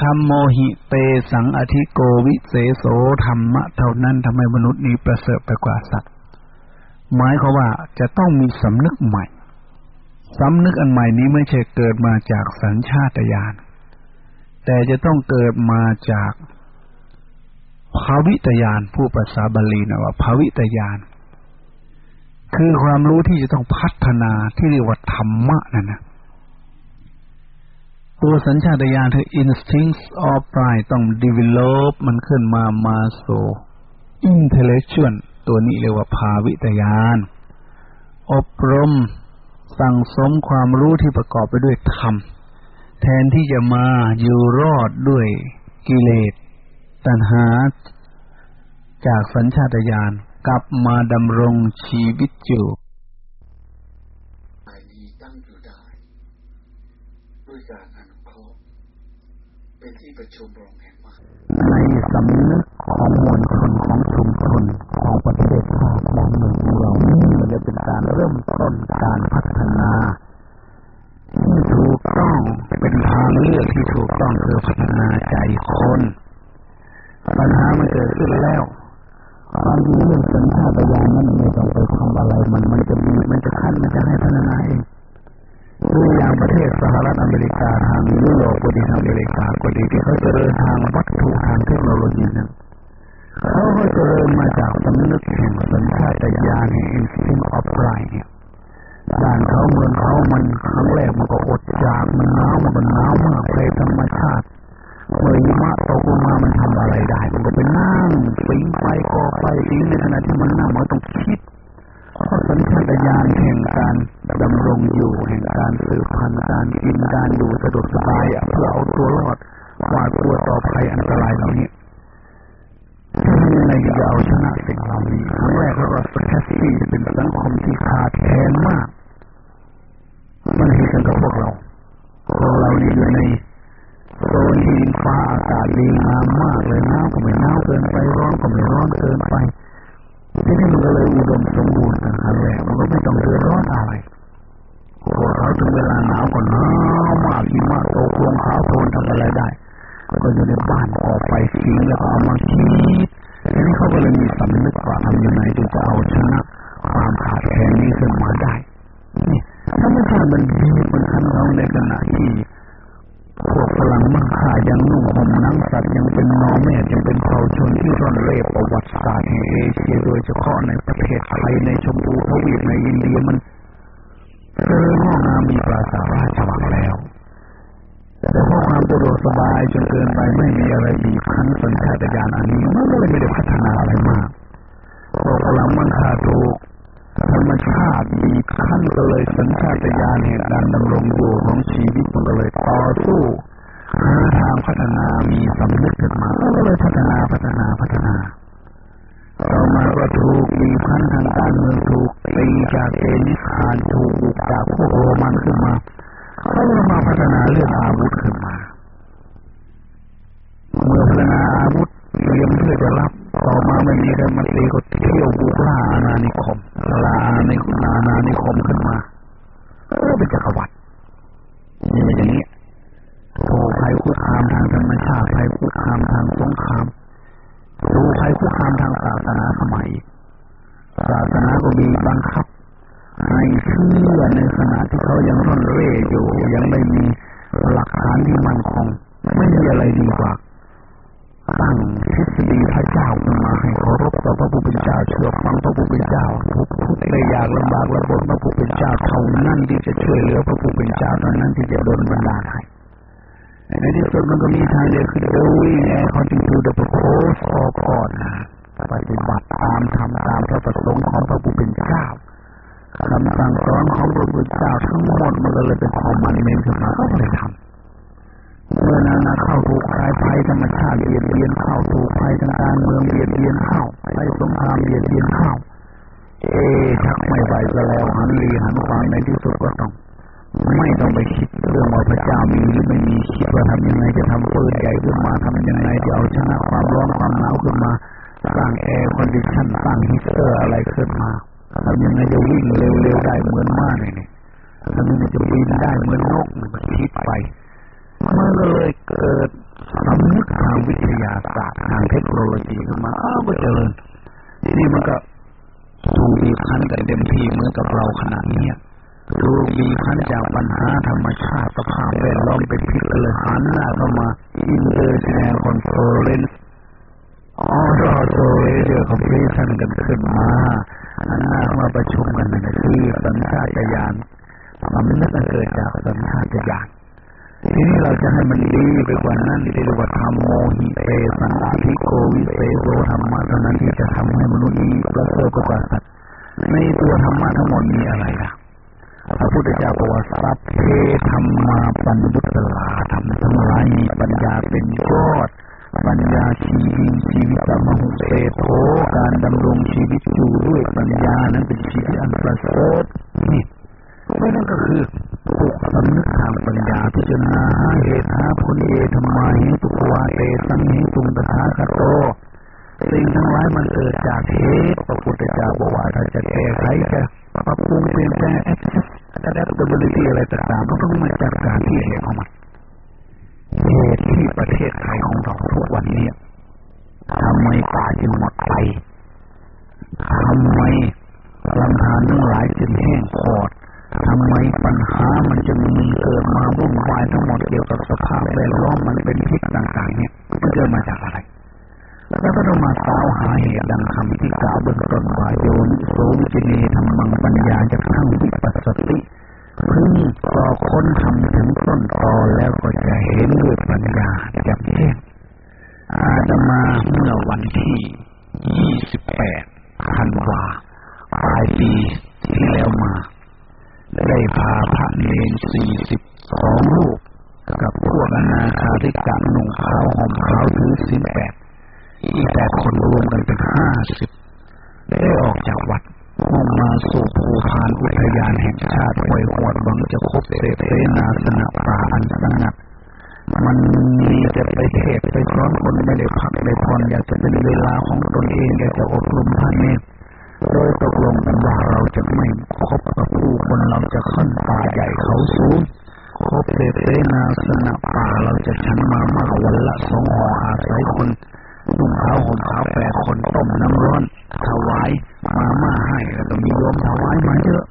ธรรมโมหิเตสังอธิโกวิเสโสธรรมะเท่านั้นทำให้มนุษย์นี้ประเสริฐไปกว่าสัตว์หมายเขาว่าจะต้องมีสำนึกใหม่สำนึกอันใหม่นี้ไม่ใช่เกิดมาจากสัญชาตญาณแต่จะต้องเกิดมาจากภาวิตญาณผู้ภาษาบาลีนะว่าภาวิตญาณคือความรู้ที่จะต้องพัฒนาที่เรียกว่าธรรมะนั่นนะ ตัวสัญชาตญาณคือ instincts of pride ต้อง develop มันขึ้นมามาโซ intellectual ตัวนี้เรียกว่าภาวิตญาณอบรม สั่งสมความรู้ที่ประกอบไปด้วยธรรม แทนที่จะมาอยู่รอดด้วยกิเลส ตัณหา จากสัญชาตญาณกลับมาดำรงชีวิตอยู่การอนุเคราะห์ เป็นที่ประชุมรองแห่งมาในสำนึกของมวลชนของชุมชนของประเทศชาติบ้านเมืองของเรานี่มันจะเป็นการเริ่มต้นการพัฒนาที่ถูกต้องเป็นทางเลือกที่ถูกต้องคือพัฒนาใจคนปัญหามันเกิดขึ้นแล้วความจริงเรื่องสัญชาตญาณนั้นไม่ต้องไปทำอะไรมันมันจะมีมันจะขั้นมันจะให้พัฒนาเอง ตัวอย่างประเทศสหรัฐอเมริกาทางยุโรปก็ดีทางอเมริกาก็ดีที่เขาเจริญทางวัตถุทางเทคโนโลยีนั้นเขาก็เจริญมาจากสำนึกแห่งสัญชาตญาณแห่ง instinct of pride เนี่ยด้านเขาเมืองเขามันครั้งแรกมันก็อดอยากมันหนาวมันหนาวมากเลยธรรมชาติเมื่อหิมะตกลงมามันทำอะไรได้ มันก็ไปนั่งปิงไปก่อไฟปิงในขณะที่มันนั่งมันต้องคิด เพราะสัญชาตญาณแห่งการดำรงอยู่แห่งการสืบพันธุ์การกินการอยู่สะดวกสบายเพื่อเอาตัวรอดหวาดกลัวต่อภัยอันตรายเหล่านี้ถ้ายังไงจะเอาชนะสิ่งเหล่านี้ครั้งแรกเราก็แคสซี่เป็นสังคมที่ขาดแคลนมากมันเหตุกันกับพวกเราพวกเราอยู่ในโซนที่ฟ้าอากาศดีงามมากเลยหนาวก็ไม่หนาวเกินไปร้อนก็ไม่ร้อนเกินไป ที่นี่มันก็เลยอุดมสมบูรณ์นะครับแหละมันก็ไม่ต้องเดือดร้อนอะไรพวกเขาถึงเวลาหนาวก็หนาวมากหิมะตกลงขาวโพลนทำอะไรได้ ก็อยู่ในบ้านออกไปทิ้งแล้วเอามาคิดทีนี้เขาก็เลยมีสำนึกว่าทำยังไงถึงจะเอาชนะความขาดแคลนนี้ขึ้นมาได้นี่ธรรมชาติมันดีมันคันเราในขณะที่ ยังนุ่งห่มนังสัตว์ยังเป็นนอแม่ยังเป็นเผ่าชนที่ร่อนเร่ประวัติศาสตร์แห่งเอเชียโดยเฉพาะในประเทศไทยในชมพูทวีปในอินเดียมันเจริญงอกงามมีปราสาทราชวังแล้วแต่เพราะความสะดวกสบายจนเกินไปไม่มีอะไรบีบคั้นสัญชาตญาณอันนี้มันก็เลยไม่ได้พัฒนาอะไรมากพวกฝรั่งมังค่าถูกธรรมชาติมีขั้นก็เลยสัญชาตญาณแห่งการดำรงอยู่ของชีวิตมันก็เลยต่อสู้ หาทางพัฒนามีสำนึกขึ้นมาก็เลยพัฒนาพัฒนาพัฒนาต่อมาก็ถูกมีพันทางการเมืองถูกตีจากเอนิคานถูกบุกจากพวกโรมันขึ้นมาเขาเลยมาพัฒนาเรื่องอาวุธขึ้นมาเมื่อพัฒนาอาวุธเตรียมเพื่อจะรับต่อมาไม่มีใครมาตีก็เที่ยวบุกล่าอาณานิคมลาในอาณานิคมขึ้นมาก็เป็นจักรวรรดินี่อย่างนี้ ถูกภัยคุกคามทางธรรมชาติภัยคุกคามทางสงครามถูภัยคุกคามทางศาสนาสมัยศาสนาก็มีบังคับให้เชื่อในขณะที่เขายังร่อนเร่อยู่ ยังไม่มีหลักฐานที่มั่นคงไม่มีอะไรดีกว่าตั้งทฤษฎีพระเจ้าขึ้นมาให้เคารพต่อพระผู้เป็นเจ้าเชื่อฟังพระผู้เป็นเจ้าทุกทุกในยากลำบากระบนพระผู้เป็นเจ้าเท่านั้นที่จะช่วยเหลือพระผู้เป็นเจ้าเท่านั้นที่จะโดนบันดาลให้ ในที่สุดมันก็มีทางเดียวคือ doing according to the purpose of God ปฏิบัติตามทำตามพระประสงค์ของพระผู้เป็นเจ้าคำสั่งสอนของพระผู้เป็นเจ้าทั้งหมดมันก็เลยเป็นของมันเองขึ้นมาก็เลยทำเมื่อนั้นเข้าถูกภัยภัยธรรมชาติเบียดเบียนเข้าถูกภัยทางการเมืองเบียดเบียนเข้าภัยสงครามเบียดเบียนเข้าเอ๊ชักไม่ไหวแล้วหันลีหันขวางในที่สุดก็ต้อง ไม่ต้องไปคิดเรื่องว่าพระเจ้ามีหรือไม่มีคิดว่าทำยังไงจะทำปืนใหญ่ขึ้นมาทำยังไงจะเอาชนะความร้อนความหนาวขึ้นมาสร้าง air condition สร้างฮีเตอร์อะไรขึ้นมาทำยังไงจะวิ่งเร็วๆได้เหมือนม้าเนี่ยทำยังไงจะบินได้เหมือนนกมันคิดไปมันเลยเกิดสำนึกทางวิทยาศาสตร์ทางเทคโนโลยีขึ้นมาอ้าวก็เจริญทีนี้มันก็ถูกบีบคั้นกันเต็มที่เหมือนกับเราขนาดนี้ ถูกบีบคั้นจากปัญหาธรรมชาติสภาพแวดล้อมเป็นพิษเลยหันหน้าเข้ามาอินเตอร์แนลคอนเฟอเรนซ์ออโตโตเรเดียคอมเพลชันกันขึ้นมาหันหน้ามาประชุมกันนั่นคือสัญชาตญาณสำนึกเกิดจากสัญชาตญาณทีนี้เราจะให้มันดีไปกว่านั้นที่เรียกว่าธรรมโมหิเตสันติโกวิเศโสธรรมะเท่านั้นที่จะทำให้มนุษย์นี้ประเสริฐกว่าสัตว์ในตัวธรรมะทั้งหมดมีอะไรล่ะ พระพุทธเจ้าบอกว่าสัพเพธรรมาปัญญุตลาธรรมทั้งหลายมีปัญญาเป็นยอดปัญญาชีวิตชีวิตสมหุเตโทการดำรงชีวิตอยู่ด้วยปัญญานั้นเป็นชีวิตอันประเสริฐนี่ไม่นั่นก็คือปลุกสำนึกทางปัญญาพิจารณาเหตุหาผลเอธรรมาหิตุกวาเตสังหิตุงตถาคโตสิ่งทั้งหลายมันเกิดจากเหตุพระพุทธเจ้าบอกว่าถ้าจะแก้ไขจะ ปรับปรุงเปลี่ยนแปลง access adaptability อะไรต่างๆก็ต้องมาจากการที่เหตุของมันเหตุที่ประเทศไทยของเราทุกวันนี้ทำไมป่าจึงหมดไปทำไมลำธารทั้งหลายจึงแห้งขอดทำไมปัญหามันจึงมีเกิดมาวุ่นวายทั้งหมดเกี่ยวกับสภาพแวดล้อมมันเป็นพิษต่างๆเนี่ยมันเกิดมาจากอะไร แล้วก็ต้องมาสาวหาเหตุดังคำที่กล่าวเบื้องต้นว่าโยนโสมจินีธรรมังปัญญาจากทั้งวิปัสสติพึ่งก็ค้นทำถึงต้นตอแล้วก็จะเห็นด้วยปัญญาแจ่มแจ้งอาตมาเมื่อวันที่28ธันวาปลายปีที่แล้วมา ได้พาพระเนรสี่สิบสองลูกกับพวกอนาคาริกะนุ่งขาวห่มขาวถือสินแปด อีกแต่คนรวมกันเป็นห้าสิบได้ออกจากวัดมุ่งมาสู่ภูพานอุทยานแห่งชาติห้วยหวดบังจะคบเสเพนาสนะป่าอันสงัดมันมีจะไปเทศไปสอนคนไม่ได้พักไม่ได้ผ่อนอยากจะเป็นเวลาของตนเองอยากจะอบรมท่านเองโดยตกลงกันว่าเราจะไม่คบกับผู้คนเราจะขึ้นป่าใหญ่เขาสูงคบเสนาสนะป่าเราจะฉันมามาวันละสองห่ออาศัยคน นุ่งขาวห่มขาวแปดคนต้มน้ำร้อนถวายมาม่าให้แล้วก็มีโยมถวายมาเยอะ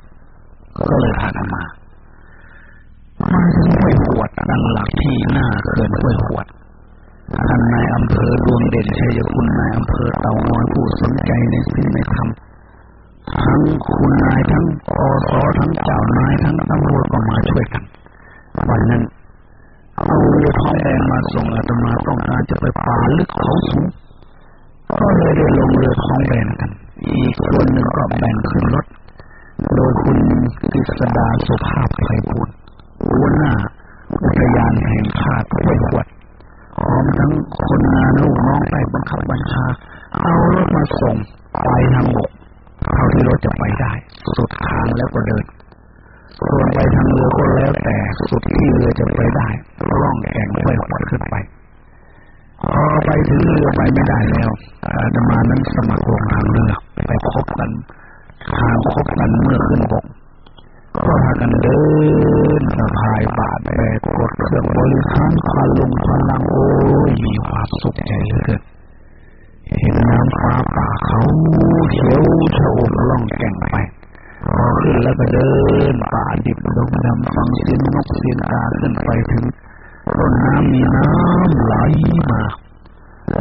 ก็เลยพากันมามาถึงห้วยหวดตั้งหลักที่หน้าเขื่อนห้วยหวดท่านนายอำเภอดวงเด่นชัยคุณนายอำเภอเต่างอยผู้สนใจในสิ่งในธรรมทั้งคุณนายทั้งอสทั้งเจ้านายทั้งตำรวจก็มาช่วยกันวันนั้น เอาเรือท้องแดงมาส่งอาตมาต้องการจะไปป่าลึกเขาสูงก็เลยได้ลงเรือท้องแบนกัน อีกส่วนหนึ่งก็แบ่งขึ้นรถ โดยคุณกฤษดาสุภาพไพบูลย์หัวหน้าอุทยานแห่งชาติห้วยขวดพร้อมทั้งคนงานลูกน้องไปบังคับบัญชา เอารถมาส่งไปทางบกเท่าที่รถจะไปได้ สุดทางแล้วก็เดิน ส่วนไปทางเรือก็แล้วแต่สุดที่เรือจะไปได้ล่องแก่งห้วยขวดขึ้นไปพอไปถึงเรือไปไม่ได้แล้วอาตมานั้นสมัครลงทางเรือไปคบกันทางคบกันเมื่อขึ้นบกก็พากันเดินสะพายบาทแบกกดเครื่องบริหารพาลงพลังโอ้ยมีความสุขใจเหลือเกินเห็นน้ำฟ้าป่าเขาเขียวชะอุ่มล่องแก่งไป ขึ้นแล้วก็เดินป่าดิบดงดำฟังเสียงนกเสียงกาขึ้นไปถึงต้นน้ำมีน้ำไหลมา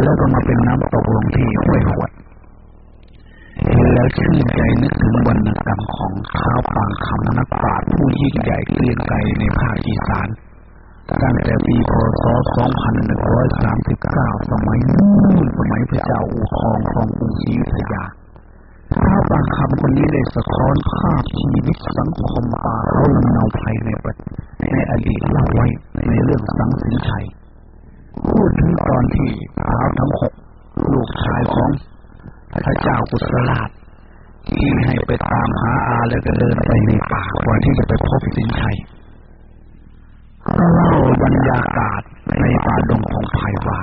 แล้วก็มาเป็นน้ำตกลงที่ห้วยหวดเห็นแล้วชื่นใจนึกถึงวรรณกรรมของข้าวปางคำนักปราชญ์ผู้ยิ่งใหญ่เกลียงไกรในภาคอีสานตั้งแต่ปีพศ 2139 สมัยนู้นสมัยพระเจ้าอู่ทองของกรุงศรีอยุธยา ข้าวปางคำคนนี้ได้สะท้อนภาพชีวิตสังคมป่าเขาลำเนาไทยในประในอดีตเล่าไว้ในเรื่องสังสินชัยพูดถึงตอนที่ท้าวทั้งหกลูกชายของพระเจ้ากุศลาชที่ให้ไปตามหาอาแล้วก็เดินไปในป่าก่อนที่จะไปพบสินชัยเล่าบรรยากาศในป่าดงของไผ่ว่า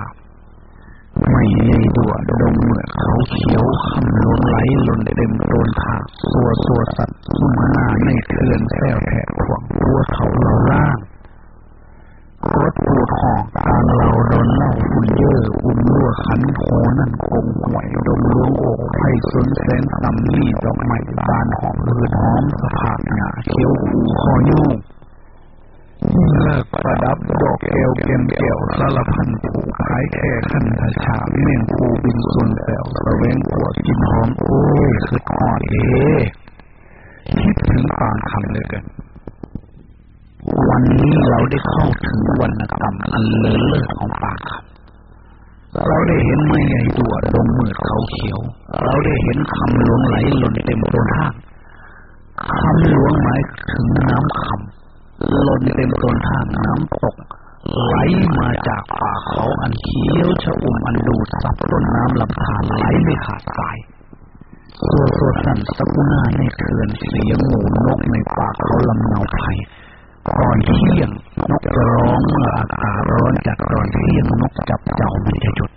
ไม่ใช่ดัวดงเหมือนเขาเขียวคำล้นไหลล้นเต็มโดนทางสัวสัวสัตว์ซุ่มหน้าในเคือนแซวแผดขวงพัวเขาเราล่างรถปูดหองกางเราโดนเล่าฝุ่นเยอะอุ่นรั่วขันโคนั่นคงห่วยดงหลวงโอไผ่สนแสนตำลี่ดอกไม้บานหอมเลือหอมสะพานหนาเขียวคูคอยุ่ง เลิกประดับดอกแก้วเกมแก้วสารพันผูกขายแค่ขันทชาเมี่ยงคูบินส่วนแซวสะเวงปวดกินหอมโอ้ยคือหอดเอคิดถึงปางคำเลยกัน วันนี้เราได้เข้าถึงวรรณกรรมอันเลิศของป่าครับเราได้เห็นไม้ใหญ่ตัวดงมืดเขาเขียว เราได้เห็นคำหลวงไหลหล่นเต็มต้นห้างคำหลวงหมายถึงน้ำคำ หล่นเต็มต้นห้างน้ำตกไหลมาจากป่าเขาอันเขียวชะอุ่มอันดูดซับต้นน้ำลำธารไหลไม่ขาดสายตัวตัวสั่นสะกุน่าในเขื่อนเสียงหมูนกในป่าเขาลำเนาไผ่ก่อนเที่ยงนกจะร้องเมื่ออากาศร้อนจัดตอนเที่ยงนกจับเจ้ามันจะหยุด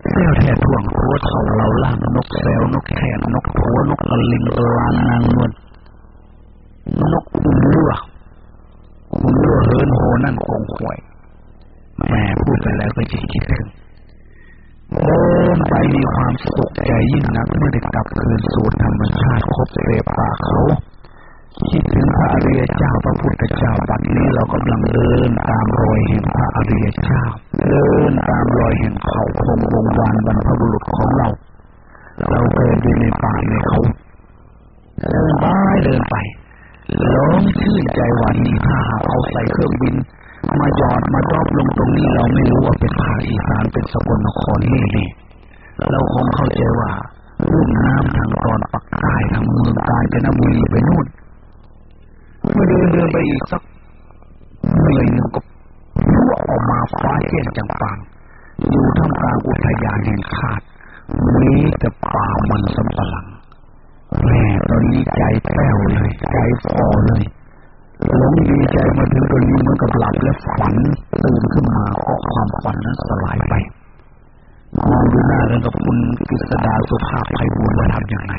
เซลแทท่วงทัวเท่าเราล่างนกแซวนกแขนนกทัวนกละลิงลานนางนวลนกอุ่นเรืออุ่ นเรือเฮินโหนั่นคงห่วยแม่พูดไปแล้วก็จะคิดถึงเดินไปมีความสุขใจยิ่งนักเมื่อได้กลับคืนสู่ธรรมชาติครบเสพป่าเขาคิดถึงพระอริยเจ้าพระพุทธเจ้าบัดนี้เรากำลังเดินตามรอยแห่งพระอริยเจ้าเดินตามรอยแห่งเขาพงวงวานบรรพบุรุษของเรา เราเดินอยู่ในป่าในเขาเดินไปเดินไป ร้องชื่นใจวันนี้ถ้าหากเอาใส่เครื่องบิน มาหยอดมาดรอปลงตรงนี้เราไม่รู้ว่าเป็นภาคอีสานเป็นสกลนครนี่นี่เราคงเข้าใจว่าลุ่มน้ำทางตอนปักใต้ทางเมืองกาญจนบุรีไปนู่นเมื่อเดินเดินไปอีกสักเหนื่อยหนึ่งก็รั่วออกมาฟ้าเย็นจังปางอยู่ท่ามกลางอุทยานแห่งชาติมีแต่ป่ามันสำปะหลัง แม่ตอนนี้ใจแป้วเลยใจฟอเลยหลงดีใจมาถึงตรงนี้มันกับหลับและฝันตื่นขึ้นมาก็ความฝันนั้นสลายไปมองดูหน้าแล้วกับคุณกฤษดาสุภาพไพบูลย์ว่าทำยังไง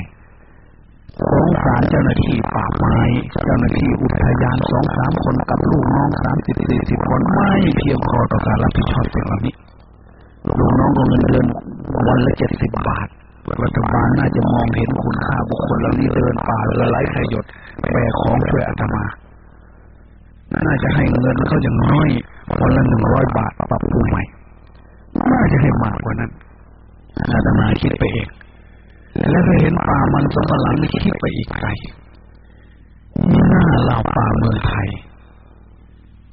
สงสารเจ้าหน้าที่ป่าไม้เจ้าหน้าที่อุทยานสองสามคนกับลูกน้องสามสิบสี่สิบคนไม่เพียงพอต่อการรับผิดชอบสิ่งเหล่านี้ลูกน้องก็เงินเดือนวันละเจ็ดสิบบาท รัฐบาลน่าจะมองเห็นคุณค่าบุคคลเหล่านี้เดินป่าละไร้ขยดแบกของช่วยอาตมา น่าจะให้เงินเขาอย่างน้อยวันละหนึ่งร้อยบาทปรับปรุงใหม่น่าจะให้มากกว่านั้นอาตมาคิดไปเองแล้วก็เห็นป่ามันสำปะหลังคิดไปอีกไกลนี่น่าเราป่าเมืองไทย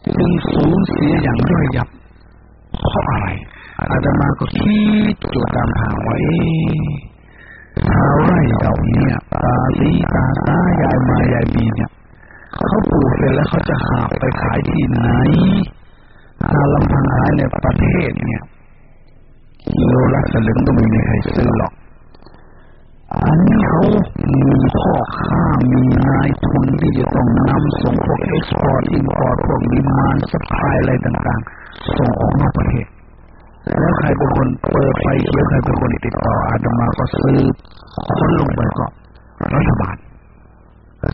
จึงสูญเสียอย่างย่อยยับเพราะอะไร อาตมาก็คิดจุดตามทางไว้ชาวไร่เหล่านี้ตาสีตาตายายมายายบีเนี่ยเขาปลูกเสร็จแล้วเขาจะหาไปขายที่ไหนถ้าลำพังขายในประเทศเนี่ยกิโลละสลึงก็ไม่มีใครซื้อหรอก อันนี้เขามีพ่อค้ามีนายทุนที่จะต้องนำส่งพวก export import พวก demand supply อะไรต่างๆ ส่งออกนอกประเทศ แล้วใครเป็นคนเปิดไฟเขียวใครเป็นคนติดต่ออาตมาก็ซื้อคนลงไปก็รัฐบาล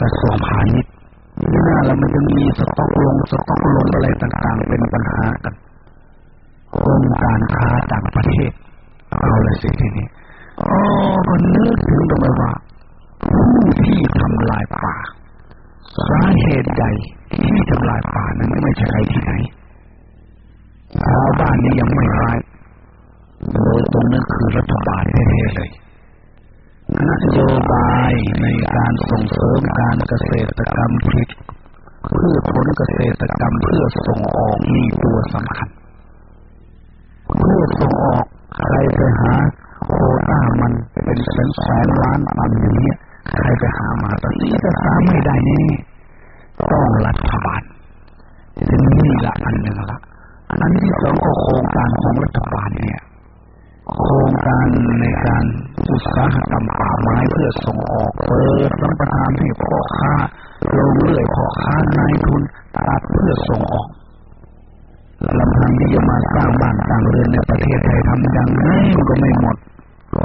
กระทรวงพาณิชย์นี่น่าแล้วมันจะมีสต็อกลงสต็อกลงอะไรต่างๆ เป็นปัญหากันกรมการค้าต่างประเทศเอาเลยสิทีนี้อ๋อก็นึกถึงตรงว่าผู้ที่ทำลายป่าสาเหตุใดที่ทำลายป่านั้นไม่ใช่ใครที่ไหน ชาวบ้านนี้ยังไม่ร้ายโดยตรงนั้นคือรัฐบาลแท้ๆเลยนโยบายในการส่งเสริมการเกษตรกรรมผลิตเพื่อผลเกษตรกรรมเพื่อส่งออกมีตัวสำคัญเพื่อส่งออกใครไปหาโคต้ามันเป็นแสนแสนล้านตันอย่างนี้ใครไปหามาตอนนี้ก็สาไม่ได้นี่ต้องรัฐบาลถึงนี่ละอันหนึ่งละ อันที่สองก็โครงการของรัฐบาลเนี่ย โครงการในการอุตสาหกรรมป่าไม้เพื่อส่งออกเปิดสัมปทานให้พ่อค้าลงเรื่อยพ่อค้านายทุนตัดเพื่อส่งออกลำพังที่จะมาสร้างบ้านสร้างเรือนในประเทศไทยทำยังไงก็ไม่หมด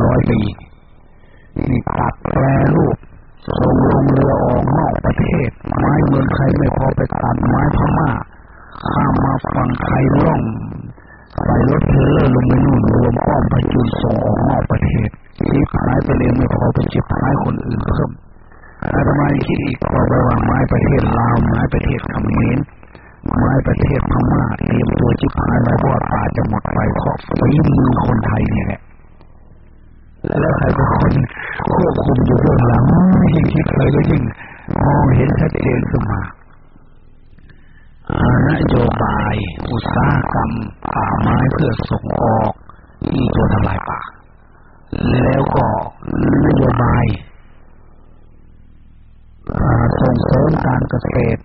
ร้อยปีนี่ตัดแปรรูปส่งลงเรือออกนอกประเทศ ไม้เมืองไทยไม่พอไปตัดไม้พม่า ข้ามาฝั่งไทยล่องใส่รถเทเลอร์ลงไปนู่นรวมอ้อมไปจุนส่งออกนอกประเทศชิบหายไปเรียไม่พอไปชิบหายคนอื่นเพิ่มอาตมาคิดอีกพอระหว่างไม้ประเทศลาวไม้ประเทศเขมรไม้ประเทศพม่าเตรียมตัวชิบหายไว้เพราะป่าจะหมดไปเพราะฝีมือคนไทยนี่แหละแล้วใครเป็คนควบคุมอยู่เบื้องหลังยิ่งคิดเลยก็ยิ่งมองเห็นชัดเจนขึ้นมา นโยบาย อุตสาหกรรมป่าไม้เพื่อส่งออกที่ตัวทำลายป่า แล้วก็นโยบายส่งเสริมการเกษตร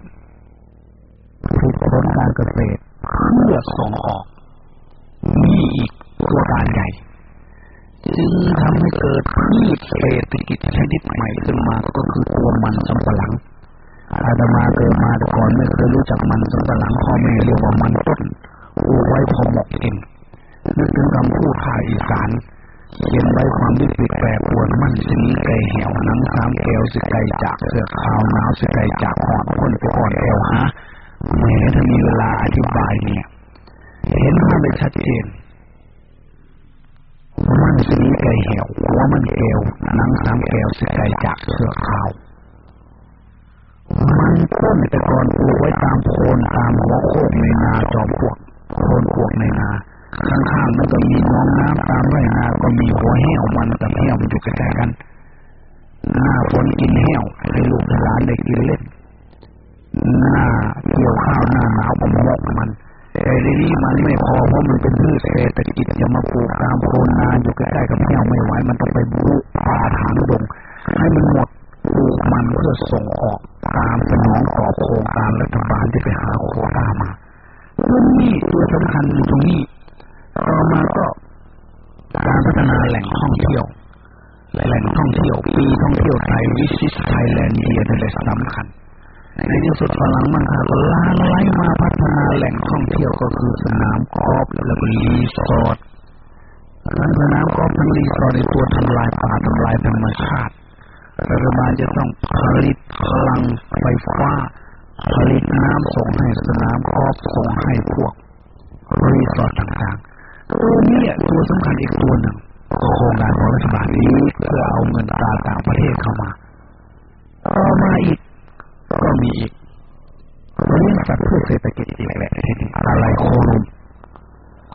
ผลิตผลการเกษตรเพื่อส่งออกมีอีกตัวการใหญ่จึงทำให้เกิดพืชเศรษฐกิจชนิดใหม่ขึ้นมาก็คือตัวมันสำปะหลัง อาตมาเกิดมาแต่ก่อนไม่เคยรู้จักมันสำปะหลังพ่อแม่เรียกว่ามันต้นปลูกไว้พอหมกกินนึกถึงคำพูดภาคอีสานเขียนไว้ความวิปริตแปรปวนมันสิงไก่เหี่ยวนังสามแก้วสิไกจากเสือขาวหนาวสิไกจากหอดคนไปอ่อนแอวฮะแม้ถ้ามีเวลาอธิบายเนี่ย เห็นภาพได้ชัดเจนมันสีไก่เหี่ยวหัวมันแก้วนังสามแก้วสิไกจากเสือขาว มันต้นแต่ก่อนปลูกไว้ตามโคนตามหัวโคกในนาจอมพวกโคนพวกในนาข้างๆมันก็มีน้องน้ำตามไรนาก็มีหัวแห้วมันกับแห้วมันอยู่ใกล้กันหน้าฝนกินแห้วให้ลูกหลานได้กินเล่นหน้าเกี่ยวข้าวหน้าหนาวก็มกมันแต่ในนี้มันไม่พอเพราะมันเป็นพืชเศรษฐกิจจะมาปลูกตามโคนนาอยู่ใกล้ๆกับแห้วไม่ไหวมันต้องไปบุกป่าทางดงให้มันหมด มันเพื่อส่งออกตามสนองต่อโครงการรัฐบาลที่ไปหาโคต้ามาเรื่องนี้ตัวสำคัญอยู่ตรงนี้ต่อมาก็การพัฒนาแหล่งท่องเที่ยว แหล่งท่องเที่ยวปีท่องเที่ยวไทยวิสิตไทยแลนด์เยียร์นี่แหละสำคัญในที่สุดฝรั่งมันหาก็ล้าไล่มาพัฒนาแหล่งท่องเที่ยวก็คือสนามกอล์ฟแล้วก็รีสอร์ทสนามกอล์ฟทั้งรีสอร์ทในตัวทำลายป่าทำลายธรรมชาติ รัฐบาลจะต้องผลิตพลังไฟฟ้า ผลิตน้ำส่งให้สนามกอล์ฟส่งให้พวกรีสอร์ทต่างๆตัวนี้ตัวสำคัญอีกตัวหนึ่งก็โครงการของรัฐบาลนี้เพื่อเอาเงินตราต่างประเทศเข้ามาต่อมาอีกก็มีอีกเรื่องสัตว์เพื่อเศรษฐกิจอีกแหละอะไรโคนม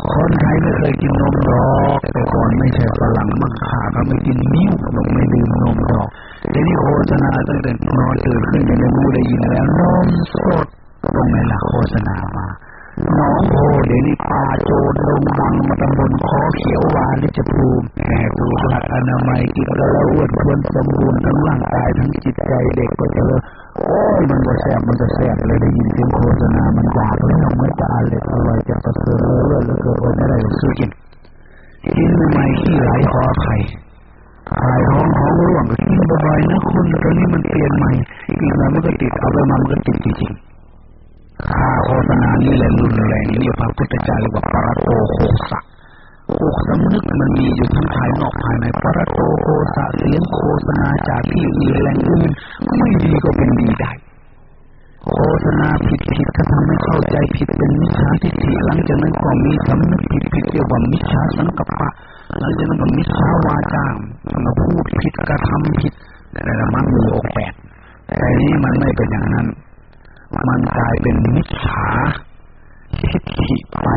คนไทยไม่เคยกินนมหรอกแต่ก่อนไม่ใช่ฝรั่งมังค่าก็ไม่กินมิ้วนมไม่ดื่มนมหรอกเดี๋ยวนี้โฆษณาตั้งแต่นอนตื่นขึ้นยังไม่รู้ได้ยินแล้วนมสดตรงไหนล่ะโฆษณามาน้องโพเดี๋ยวนี้ปลาโจรลงดังมาตำบลคอเขียวหวานที่จะภูมิแม่ดูหลักอนามัยกินก็แล้วอ้วนควรสมบูรณ์ทั้งร่างกายทั้งจิตใจเด็กก็จะเลย โอ้ยมันก็แซ่บมันก็แซ่บเลยได้ยินเสียงโฆษณา มันอยากแล้วมันจะอร่อยอร่อยจะประเสริฐเลยเลยเลยเลยไม่ได้ซื้อกินกินใหม่ขี้ไหลคอไข่ขายท้องท้องร่วงก็กินบ่อยๆนะคุณตอนนี้มันเปลี่ยนใหม่อีกหน่อยมันก็ติดเอาไปมันก็ติดจริงๆค่าโฆษณานี่แหละรุนแรงนี่พระพุทธเจ้าเรียกว่าปรโตโคสักะโคสำนึกมันมีอยู่ทั้งภายนอกภายในปรโตโคสะเสียงโฆษณาจากที่อื่นแหล่งอื่นไม่ดีก็เป็นดีได้โฆษณาผิดผิดถ้าทำให้เข้าใจผิดเป็นมิจฉาทิฏฐิหลังจากนั้นก็มีสำนึกผิดผิดเรียกว่ามิจฉาสังกัปปะหลังจากนั้นก็มิจฉาวาจาเราพูดผิดกระทำผิดแต่ละมันมีองแปดแต่นี้มันไม่เป็นอย่างนั้น มันกลายเป็นมิจฉาทิฏฐิไป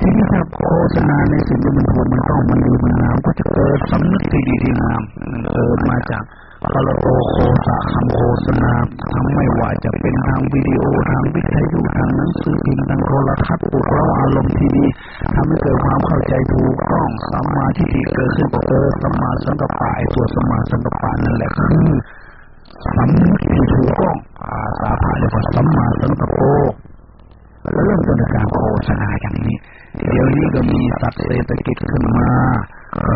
ทีนี้ถ้าโฆษณาในสิ่งที่มันถูกมันต้องมันดีมันงามก็จะเกิดสำนึกที่ดีดีงามเกิดมาจากพระโตโคสะคำโฆษณาทำไม่ว่าจะเป็นทางวิดีโอทางวิทยุทางหนังสือพิมพ์ทางโทรทัศน์ปลุกเราอารมณ์ที่ดีทำให้เกิดความเข้าใจถูกต้องสัมมาทิฏฐิเกิดขึ้นเกิดสัมมาสังกัปปะตัวสัมมาสังกัปปะนั่นแหละคือสำนึกที่ถูกต้องภาษาพาเรียกว่าสัมมาสังกัปโป เริ่มต้นการโฆษณาอย่างนี้ เดี๋ยวนี้ก็มีสัตว์เศรษฐกิจขึ้นมา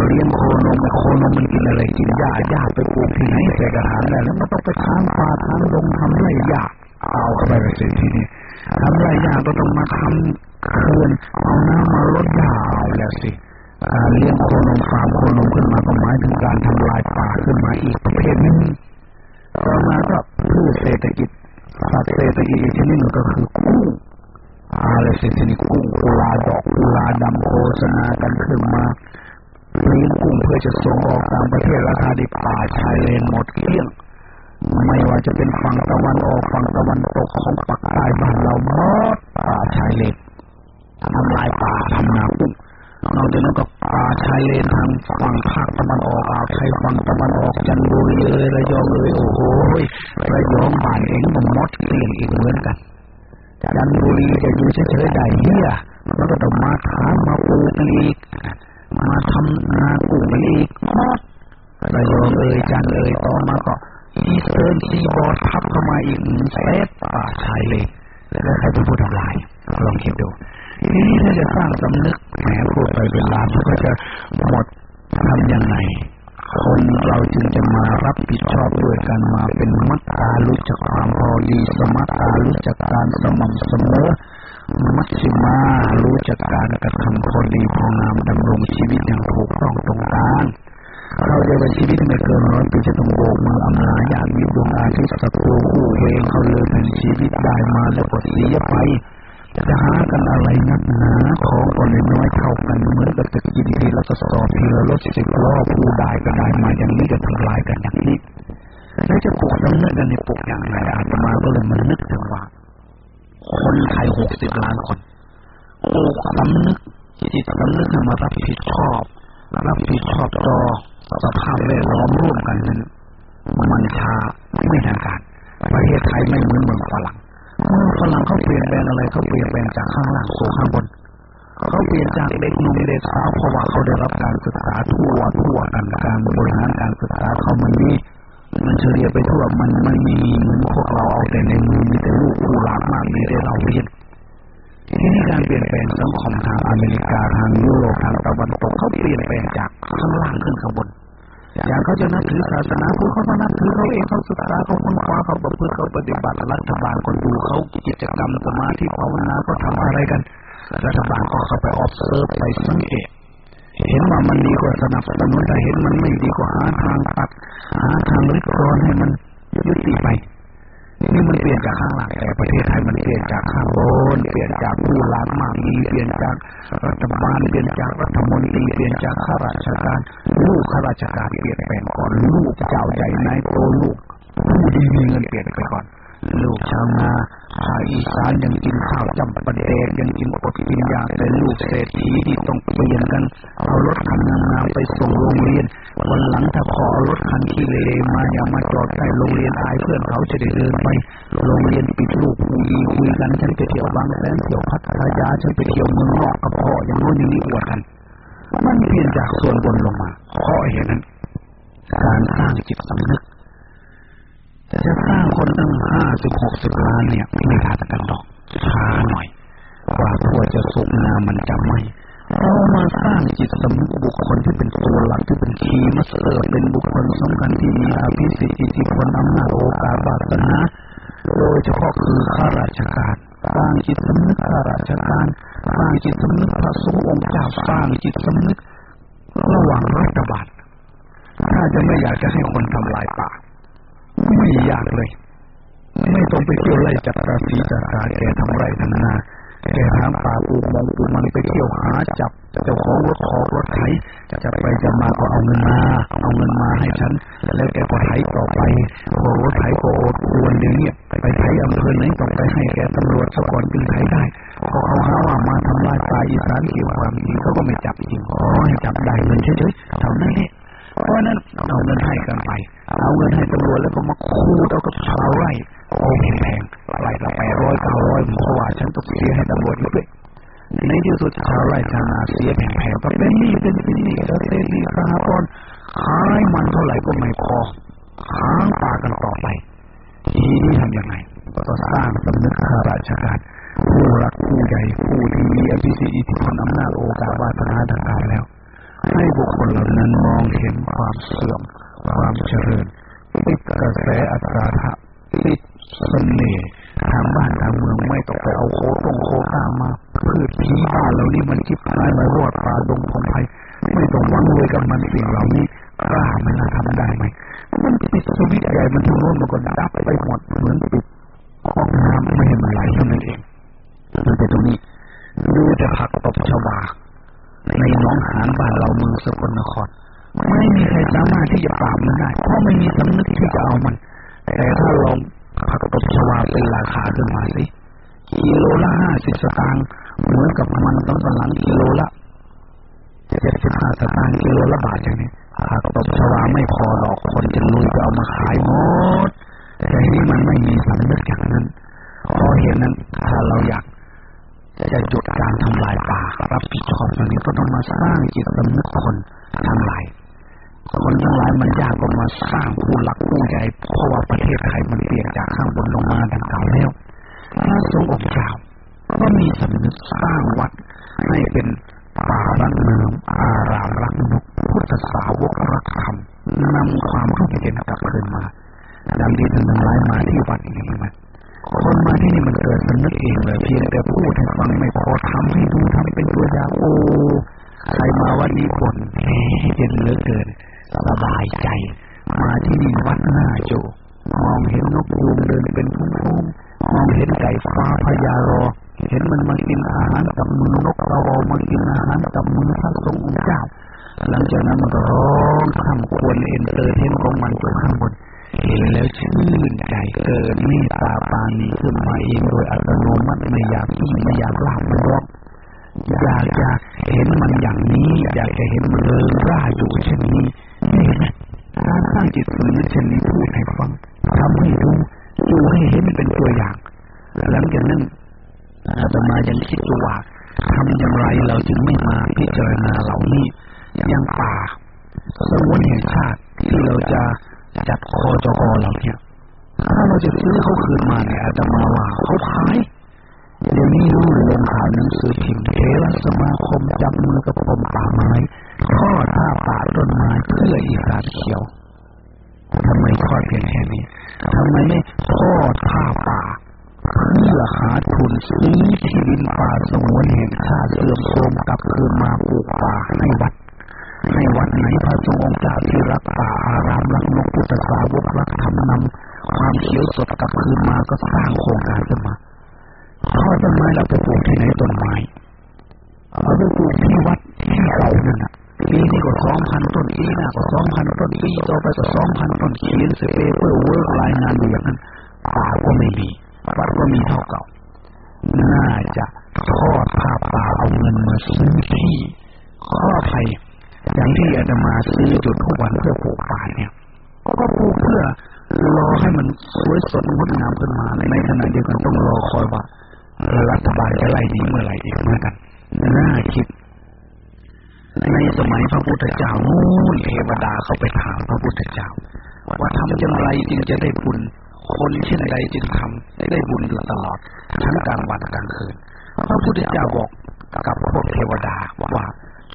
เลี้ยงโคนมโคนมมันกินอะไรกินหญ้าหญ้าไปปลูกที่ไหนใส่กระถางได้แล้วมันต้องไปทางป่าทางลงทำไรหญ้าเอาเข้าไปเลยทีนี้ทำไรหญ้าก็ต้องมาทำเขื่อนเอาน้ำมาลดหญ้าแล้วสิการเลี้ยงโคนมฟาร์มโคนมขึ้นมาก็หมายถึงการทำลายป่าขึ้นมาอีกประเภทหนึ่งต่อมาก็พืชเศรษฐกิจสัตว์เศรษฐกิจชนิดหนึ่งก็คือกุ้ง อะไรสิทีนี้กุ้งกุลาดอกกุลาดำโฆษณากันขึ้นมาเลี้ยงกุ้งเพื่อจะส่งออกต่างประเทศราคาดิบป่าชายเลนหมดเกลี้ยงไม่ว่าจะเป็นฝั่งตะวันออกฝั่งตะวันตกของปักใต้บ้านเราหมดป่าชายเลนทำลายป่าทำนากุ้งนอกจากนั้นก็ป่าชายเลนทางฝั่งภาคตะวันออกอ่าวไทยฝั่งตะวันออกจันทบุรีเลยระยองเลยโอ้โหระยองบ้านเองมันหมดเกลี้ยงอีกเหมือนกัน จันทบุรีจะอยู่เฉยๆได้เหี้ยมันก็ต้องมาถางมาปลูกอีกมาทำนากุ้งอีกหมดระยองเอยจันท์เอยต่อมาก็ Eastern Seaboard ทับเข้ามาอีกเสร็จป่าชายเลนแล้วใครเป็นผู้ทำลายลองคิดดูทีนี้ถ้าจะสร้างสำนึกแหมพูดไปเป็นล้านก็จะหมดทำยังไง คนเราจึงจะมารับผิดชอบด้วยกันมาเป็นมัตตารู้จักความพอดีสมัตตารู้จักการสม่ำเสมอมัชชิมารู้จักการกระทำพอดีพองามดำรงชีวิตอย่างถูกต้องตรงกลางเราจะเป็นชีวิตไม่เกินร้อยปีจะต้องโบกมืออำลาอยากมีดวงอาทิตย์ศัตรูคู่เวรเขาเลยเป็นชีวิตได้มาแล้วก็เสียไป จะหากันอะไรนักหนาของคนน้อยเท่ากันเหมือนกับจะกินทีละกระสอบทีละรถสิบล้อผู้ได้ก็ได้มาอย่างนี้จะทำลายกันอย่างนี้แล้วจะปลูกสำนึกกันในปลูกอย่างไรอาตมาก็เลยมันนึกถึงว่า คนไทยหกสิบล้านคนปลูกสำนึกจิตสำนึกมารับผิดชอบรับผิดชอบต่อสภาพแวดล้อมร่วมกันนั้นมันช้าไม่ทันการประเทศไทยไม่เหมือนเมืองฝรั่ง ฝรั่งเขาเปลี่ยนแปลงอะไรเขาเปลี่ยนแปลงจากข้างล่างสู่ข้างบนเขาเปลี่ยนจากเด็กหนุ่มเด็กสาวเพราะว่าเขาได้รับการศึกษาทั่วทั่วกันการบริหารการศึกษาเขามันมีมันเฉลี่ยไปทั่วมันมันมีเหมือนพวกเราเอาแต่ในมือมีแต่ลูกผู้หลานมากมีแต่เราเรียนที่นี้การเปลี่ยนแปลงสังคมทางอเมริกาทางยุโรปทางตะวันตกเขาเปลี่ยนแปลงจากข้างล่างขึ้นข้างบน อย่างเขาจะนับถือศาสนาพุทธเขาก็นับถือเขาเองเขาศึกษาเขาค้นคว้าเขาประพฤติเขาปฏิบัติรัฐบาลคนดูเขากิจกรรมสมาธิภาวนาก็ทำอะไรกัน รัฐบาลก็เข้าไป observe ไปสังเกตเห็นว่ามันดีกว่าสนับสนุนแต่เห็นมันไม่ดีกว่าหาทางตัดหาทางริดรอนให้มันยุติไป นี่มันเปลี่ยนจากข้างหลังแต่ประเทศไทยมันเปลี่ยนจากข้างบนเปลี่ยนจากผู้หลักมากมีเปลี่ยนจากรัฐบาลเปลี่ยนจากรัฐมนตรีเปลี่ยนจากข้าราชการลูกข้าราชการเปลี่ยนแปลงก่อนลูกเจ้าใหญ่นายโตลูกผู้ดีมีเงินเปลี่ยนไปก่อน ลูกชาวนาภาคอีสานยังกินข้าวจำปาเดกยังกินอดกินยาแต่ลูกเศรษฐีที่ต้องเปลี่ยนกัน เอารถคันงามๆไปส่งโรงเรียน วันหลังถ้าพอรถคันที่เลมาอย่ามาจอดใกล้โรงเรียนอายเพื่อนเขาจะได้เดินไป โรงเรียนปิดลูกคุยคุยกันฉันไปเที่ยวบางแสนเที่ยวพัทยาฉันไปเที่ยวเมืองนอกกับพ่ออย่างโน้นอย่างนี้อวดกัน มันเปลี่ยนจากส่วนบนลงมาเพราะเหตุนั้น การสร้างจิตสำนึก จะสร้างคนตั้งห้าสิบหกสิบล้านเนี่ยไม่ทันกันดอกช้าหน่อยกว่าทั่วจะสุกนามันจะไม่เรามาสร้างจิตสำนึกบุคคลที่เป็นตัวหลักที่เป็นคีย์มาเสริมเป็นบุคคลสำคัญที่มีอภิสิทธิ์อิทธิพลอำนาจโอกาสบาสนาโดยเฉพาะคือข้าราชการสร้างจิตสำนึกข้าราชการสร้างจิตสำนึกพระสงฆ์องค์เจ้าสร้างจิตสำนึกระหว่างรัฐบาลถ้าจะไม่อยากจะให้คนทำลายป่า ไม่ยากเลย ไม่ต้องไปเที่ยวไล่จับราศีจับกาแกทำไรทำนาแกทางป่าปูมองปูมันไปเที่ยวหาจับเจ้าของรถขอรถไถจะไปจะมาก็เอาเงินมาเอาเงินมาให้ฉัน แล้วแกก็ไถต่อไปพอรถไถก็อดควรอย่างเงี้ยไปไถอำเภอไหนต้องไปให้แกตำรวจสะก่อนจึงไถได้พอเขาหาว่ามาทำลายป่าอีสานเกี่ยวความจริงเขาก็ไม่จับจริงขอให้จับได้เงินเฉยๆเท่านั้นเอง เพราะนั้นเอาเงินให้กันไป เอาเงินให้ตำรวจแล้วก็มาคูเอากับชาวไร่โอ้แพงๆไร่ละแปดร้อยเก้าร้อยเพราะว่าฉันต้องเสียให้ตำรวจด้วยในที่สุดชาวไร่ชาวนาเสียแพงๆก็เป็นหนี้เป็นสินหนี้แล้วเสียหนี้สหกรณ์ขายมันเท่าไหร่ก็ไม่พอค้างปากันต่อไปทีนี้ทำยังไงก็สร้างสำนึกข้าราชการผู้รักผู้ใหญ่ผู้ที่มีอภิสิทธิอิทธิพลอำนาจโอกาสวาสนาต่างๆแล้ว ให้บุคคลเหล่านั้นมองเห็นความเสื่อม ความเจริญติดกระแสอัตราทะติดเสน่ห์ทางบ้านทางเมืองไม่ต้องไปเอาโคตรงโคต้ามาพืชผีบ้านเหล่านี้มันคิดหายมารอดป่าดงพงไพไม่ต้องหวังเลยกับมันสิ่งเหล่านี้กล้ามันทำได้ไหมมันปิดสวิตใหญ่มันทางโน้นมันก็ดับไปหมดเหมือนปิดห้องน้ำไม่ให้มันไหลเท่านั้นเองดูแต่ตรงนี้ดูแต่ผักตบชวา ในหนองหานบ้านเราเมืองสกลนคร ไม่มีใครสามารถที่จะปราบมันได้เพราะไม่มีสำนึกที่จะเอามัน แต่ถ้าลองผักตบชวาเป็นราคาขึ้นมาสิกิโลละห้าสิบสตางค์เหมือนกับมันต้องสลังกิโลละเจ็ดสิบห้าสตางค์กิโลละบาทอย่างนี้ผักตบชวาไม่พอหรอกคนจะลุยจะเอามาขายหมดแต่นี่มันไม่มีสำนึกอย่างนั้นเพราะเหตุนั้นถ้าเราอยาก จะหยุดการทำลายป่ารับผิดชอบตรงนี้ก็ต้องมาสร้างจิตสำนึกคนทั้งหลายคนทั้งหลายมันยากก็มาสร้างผู้หลักผู้ใหญ่เพราะว่าประเทศไทยมันเปลี่ยนจากข้างบนลงมาดังกล่าวแล้วพระสงฆ์องค์เจ้าก็มีสำนึกสร้างวัดให้เป็นป่ารักเมืองอารามรักนกพุทธสาวกรักธรรมนำความรู้เห็นกลับคืนมาดังที่ท่านทั้งหลายมาที่วัดนี้มัน คนมาที่นี่มันเกิดสำนึกเองเลยเพียงแต่พูดให้ฟังไม่พอทำให้ดูทำเป็นตัวอย่างโอ้ใครมาวันนี้ผลเย็นเหลือเกินสบายใจ มาที่นี่วัดหน้าโจมองเห็นนกยูงเดินเป็นพุ่งๆมองเห็นไก่ฟ้าพญารอ เห็นมันมากินอาหารกับมือนกเรามากินอาหารกับมือพระสงฆ์องค์เจ้าหลังจากนั้นมันก็ร้องคร่ำครวญ entertain ของมันจนข้างบน เห็นแล้วชื่นใจเกิดเมตตาปรานีขึ้นมาเองโดยอัตโนมัติไม่อยากที่ไม่อยากลาบรอกอยากจะเห็นมันอย่างนี้ อยากจะเห็นมันเริงร่าอยู่เช่นนี้นี่นไหมการสร้างจิตสำนึกเช่นนี้พูดให้ฟังทำให้ดูดูให้เห็นเป็นตัวอย่าง หลังจากนั้นอาตมายังคิดว่าทำอย่างไรเราจึงไม่มาพิจารณาเหล่านี้ยังป่าสมุนแห่งชาติที่เราจะ จัดคอจกเราเนี่ยถ้าเราจะซื้อเขาคืนมาเนี่ยอาตมาว่าเขาขายเดี๋ยวนี้รู้ลงข่าวหนังสือพิมพ์เทระสมาคมจับมือกับกรมป่าไม้ทอท่าป่าต้นไม้เพื่ออีสานเขียวทำไมทอดเพียงแค่นี้ทำไมไม่ทอดท่าป่าเพื่อหาทุนซื้อที่ดินป่าสงวนแห่งชาติเสื่อมโทรมกลับคืนมาปลูกป่าในวัด ในวัดไหนพระสงฆ์องค์เจ้าที่รักป่าอารามรักนกพุทธสาวกรักธรรมนำความเขียวสดกลับคืนมาก็สร้างโครงการขึ้นมาทอต้นไม้เราไปปลูกที่ไหนต้นไม้เอาไปปลูกที่วัดที่เรานั่นน่ะปีนี้ก็สองพันต้นปีหน้าก็สองพันต้นปีต่อไปก็สองพันต้นเขียนใส่ paperwork รายงานอยู่อย่างนั้นป่าก็ไม่มีวัดก็มีเท่าเก่า น่าจะทอดผ้าป่าเอาเงินมาซื้อที่ขออภัย อย่างที่อาตมาซื้ออยู่ทุกวันเพื่อปลูกป่าเนี่ยก็ปลูกเพื่อรอให้มันสวยสดงดงามขึ้นมาในขณะเดียวกันต้องรอคอยว่ารัฐบาลจะไล่นี้เมื่อไหร่อีกเหมือนกันน่าคิด ในสมัยพระพุทธเจ้านู่นเทวดาเขาไปถามพระพุทธเจ้า ว่าทำอย่างไรจึงจะได้บุญคนเช่นใดจึงทำได้บุญอยู่ตลอด ทั้งกลางวันกลางคืนพระพุทธเจ้าบอกกับพวกเทวดาว่า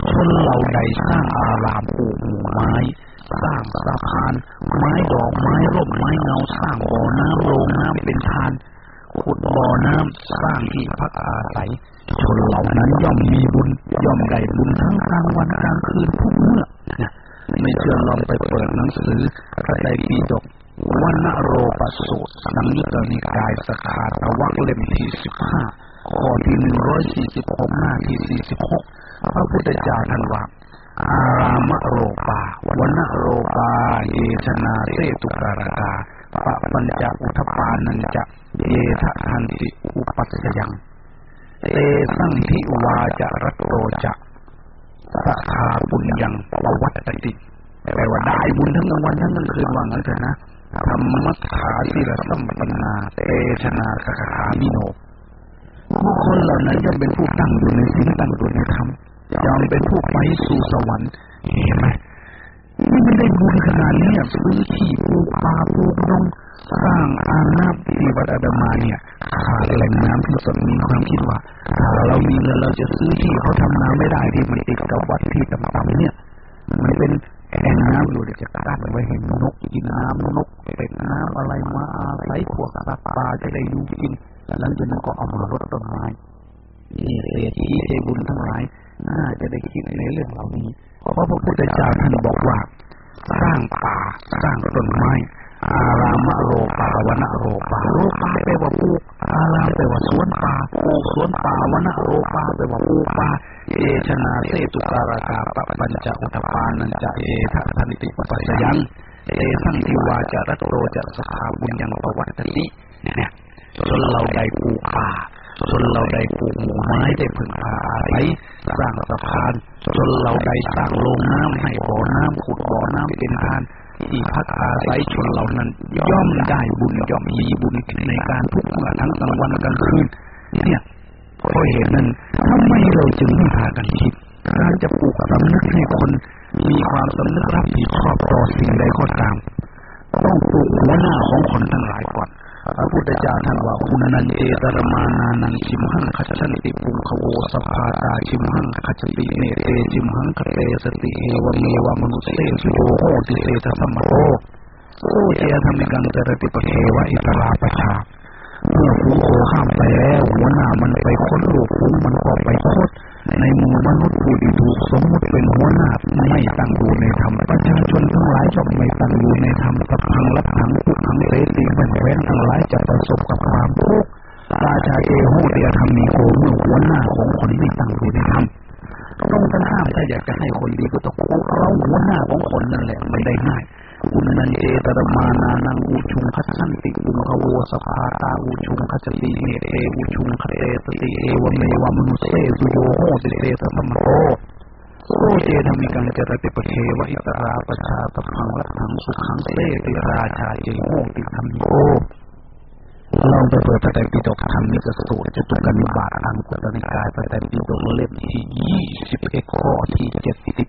คนเราใดสร้างอารามปลูกหมู่ไม้ สร้างสะพาน ไม้ดอกไม้ร่มไม้เงาสร้างบ่อน้ำโรงน้ำเป็นทานขุดบ่อน้ำสร้างที่พักอาศัยชนเหล่านั้นย่อมมีบุญย่อมได้บุญทั้งกลางวันกลางคืนทุกเมื่อไม่เชื่อลองไปเปิดหนังสือพระไตรปิฎกวันนโรปสูตรสังยุตตนิกายสขาตวักเล่มที่สิบห้าข้อที่หนึ่งร้อยสี่สิบหกหน้าที่สี่สิบหก พระพุทธเจ้าท่านว่าอารามโรปาวันโรปาเยชนาเตตุการกาปะปัญจอุทปานันจะเยทะทันติอุปัสยังเตสังทิวาจะรัตโตจะสัทาบุญยังปวัตติแปลว่าได้บุญทั้งกลางวันทั้งกลางคืนว่างั้นเถอะนะธรรมัสขาสิรสัมปันนาเตชนาคาคามิโนบุคคลเหล่านั้นจะเป็นผู้ตั้งอยู่ในสิ่งตั้งอยู่ในธรรม ยอมเป็นผู้ไปสู่สวรรค์เห็นไหมนี่ไม่ได้บุญขนาดนี้ซื้อที่ปูป่าปลูกนงสร้างอาณาที่วัดอาดามาเนี่ยขาดแหล่งน้ำที่สดมีความคิดว่าถ้าเรามีเงินเราจะซื้อที่เขาทำน้ำไม่ได้ที่มันติดกับวัดที่ต่ำๆเนี่ยมันเป็นแอ่งน้ำอยู่เดี๋ยวจะกั้นไว้ให้นนกกินน้ำนกเป็ดน้ำอะไรมาอาศัยพวกสัตว์ป่าจะได้อยู่กินหลังจากนั้นก็เอามารดต้นไม้นี่เศรษฐีใจบุญทั้งหลาย น่าจะได้คิดในเรื่องเหล่านี้ เพราะพระพุทธเจ้าท่านบอกว่า สร้างป่าสร้างต้นไม้ อารามโรปาวนะโรปาโรปาแปลว่าปลูกอารามแปลว่าสวนป่าปลูกสวนป่าวนะโรปาแปลว่าปลูกป่าเอชนาเสตุการากาปปัญจอุตปานัญจะเอทะทันติปัสยังเอสังทิวาจารโตจะสาบุญยังปวัตติเนี่ยจนเราได้ปลูกป่า จนเราได้ปลูกหมู่ไม้ได้พึ่งพาอาศัยสร้างสะพาน จนเราได้สร้างโรงน้ำให้บ่อน้ำขุดบ่อน้ำเป็นทานที่พักอาศัยชนเหล่านั้น ย่อมได้บุญย่อมมีบุญในการทุกเมื่อทั้งกลางวันกลางคืนเนี่ยเพราะเหตุนั้นทำไมเราจึงไม่พากันคิดการจะปลูกสำนึกให้คน มีความสำนึกรับผิดชอบต่อสิ่งใดก็ตามต้องปลูกหัวหน้าของคนทั้งหลายก่อน พระพุทธเจ้าท่านว่าคุณนันเอตรมานานังชิมหังคัจฉันติปุงขโวสภาตาชิมหังคัจติเนเตชิมหังคเตสติเอวเมวมนุสเตสุโยโหติเตสสมโรโอเจธรรมิกังเจรติปเทวะอิตราปชาเมื่อฝูงโคข้ามไปแล้วหัวหน้ามันไปค้นลูกฝูงมันก็ไปคด ในหมู่มนุษย์ผู้ที่ถูกสมมติเป็นหัวหน้าไม่ตั้งอยู่ในธรรมประชาชนทั้งหลายจะไม่ตั้งอยู่ในธรรมสัพพังรับถังทุกขังเสติมันแว้นทั้งหลายจะประสบกับความทุกข์ราชาเอโหเดียธรรมีโกมื่อหัวหน้าของคนไม่ตั้งอยู่ในธรรมต้องกันห้ามถ้าอยากจะให้คนดีก็ต้องเราหัวหน้าของคนนั่นแหละไม่ได้ง่าย คุณนันเอตระมานานังอุชุงคัจฉันติอุมขโวสภาตาอุชุงคัจติเนเออุชุงคเตสติเอวเมวมนุเสสุโยโหติเตสสัมโรโอเจธรรมิกังจรติปเทวอิตราปชาตพังรัตังสุขังเตติราชาเจโหติธรรมโยลองไปเปิดพระไตรปิฎกธรรมนิกสูตรจตุกนนิบาตอังกุตนิกายพระไตรปิฎกเล่มที่ยี่สิบเอ็ดข้อที่เจ็ดสิบ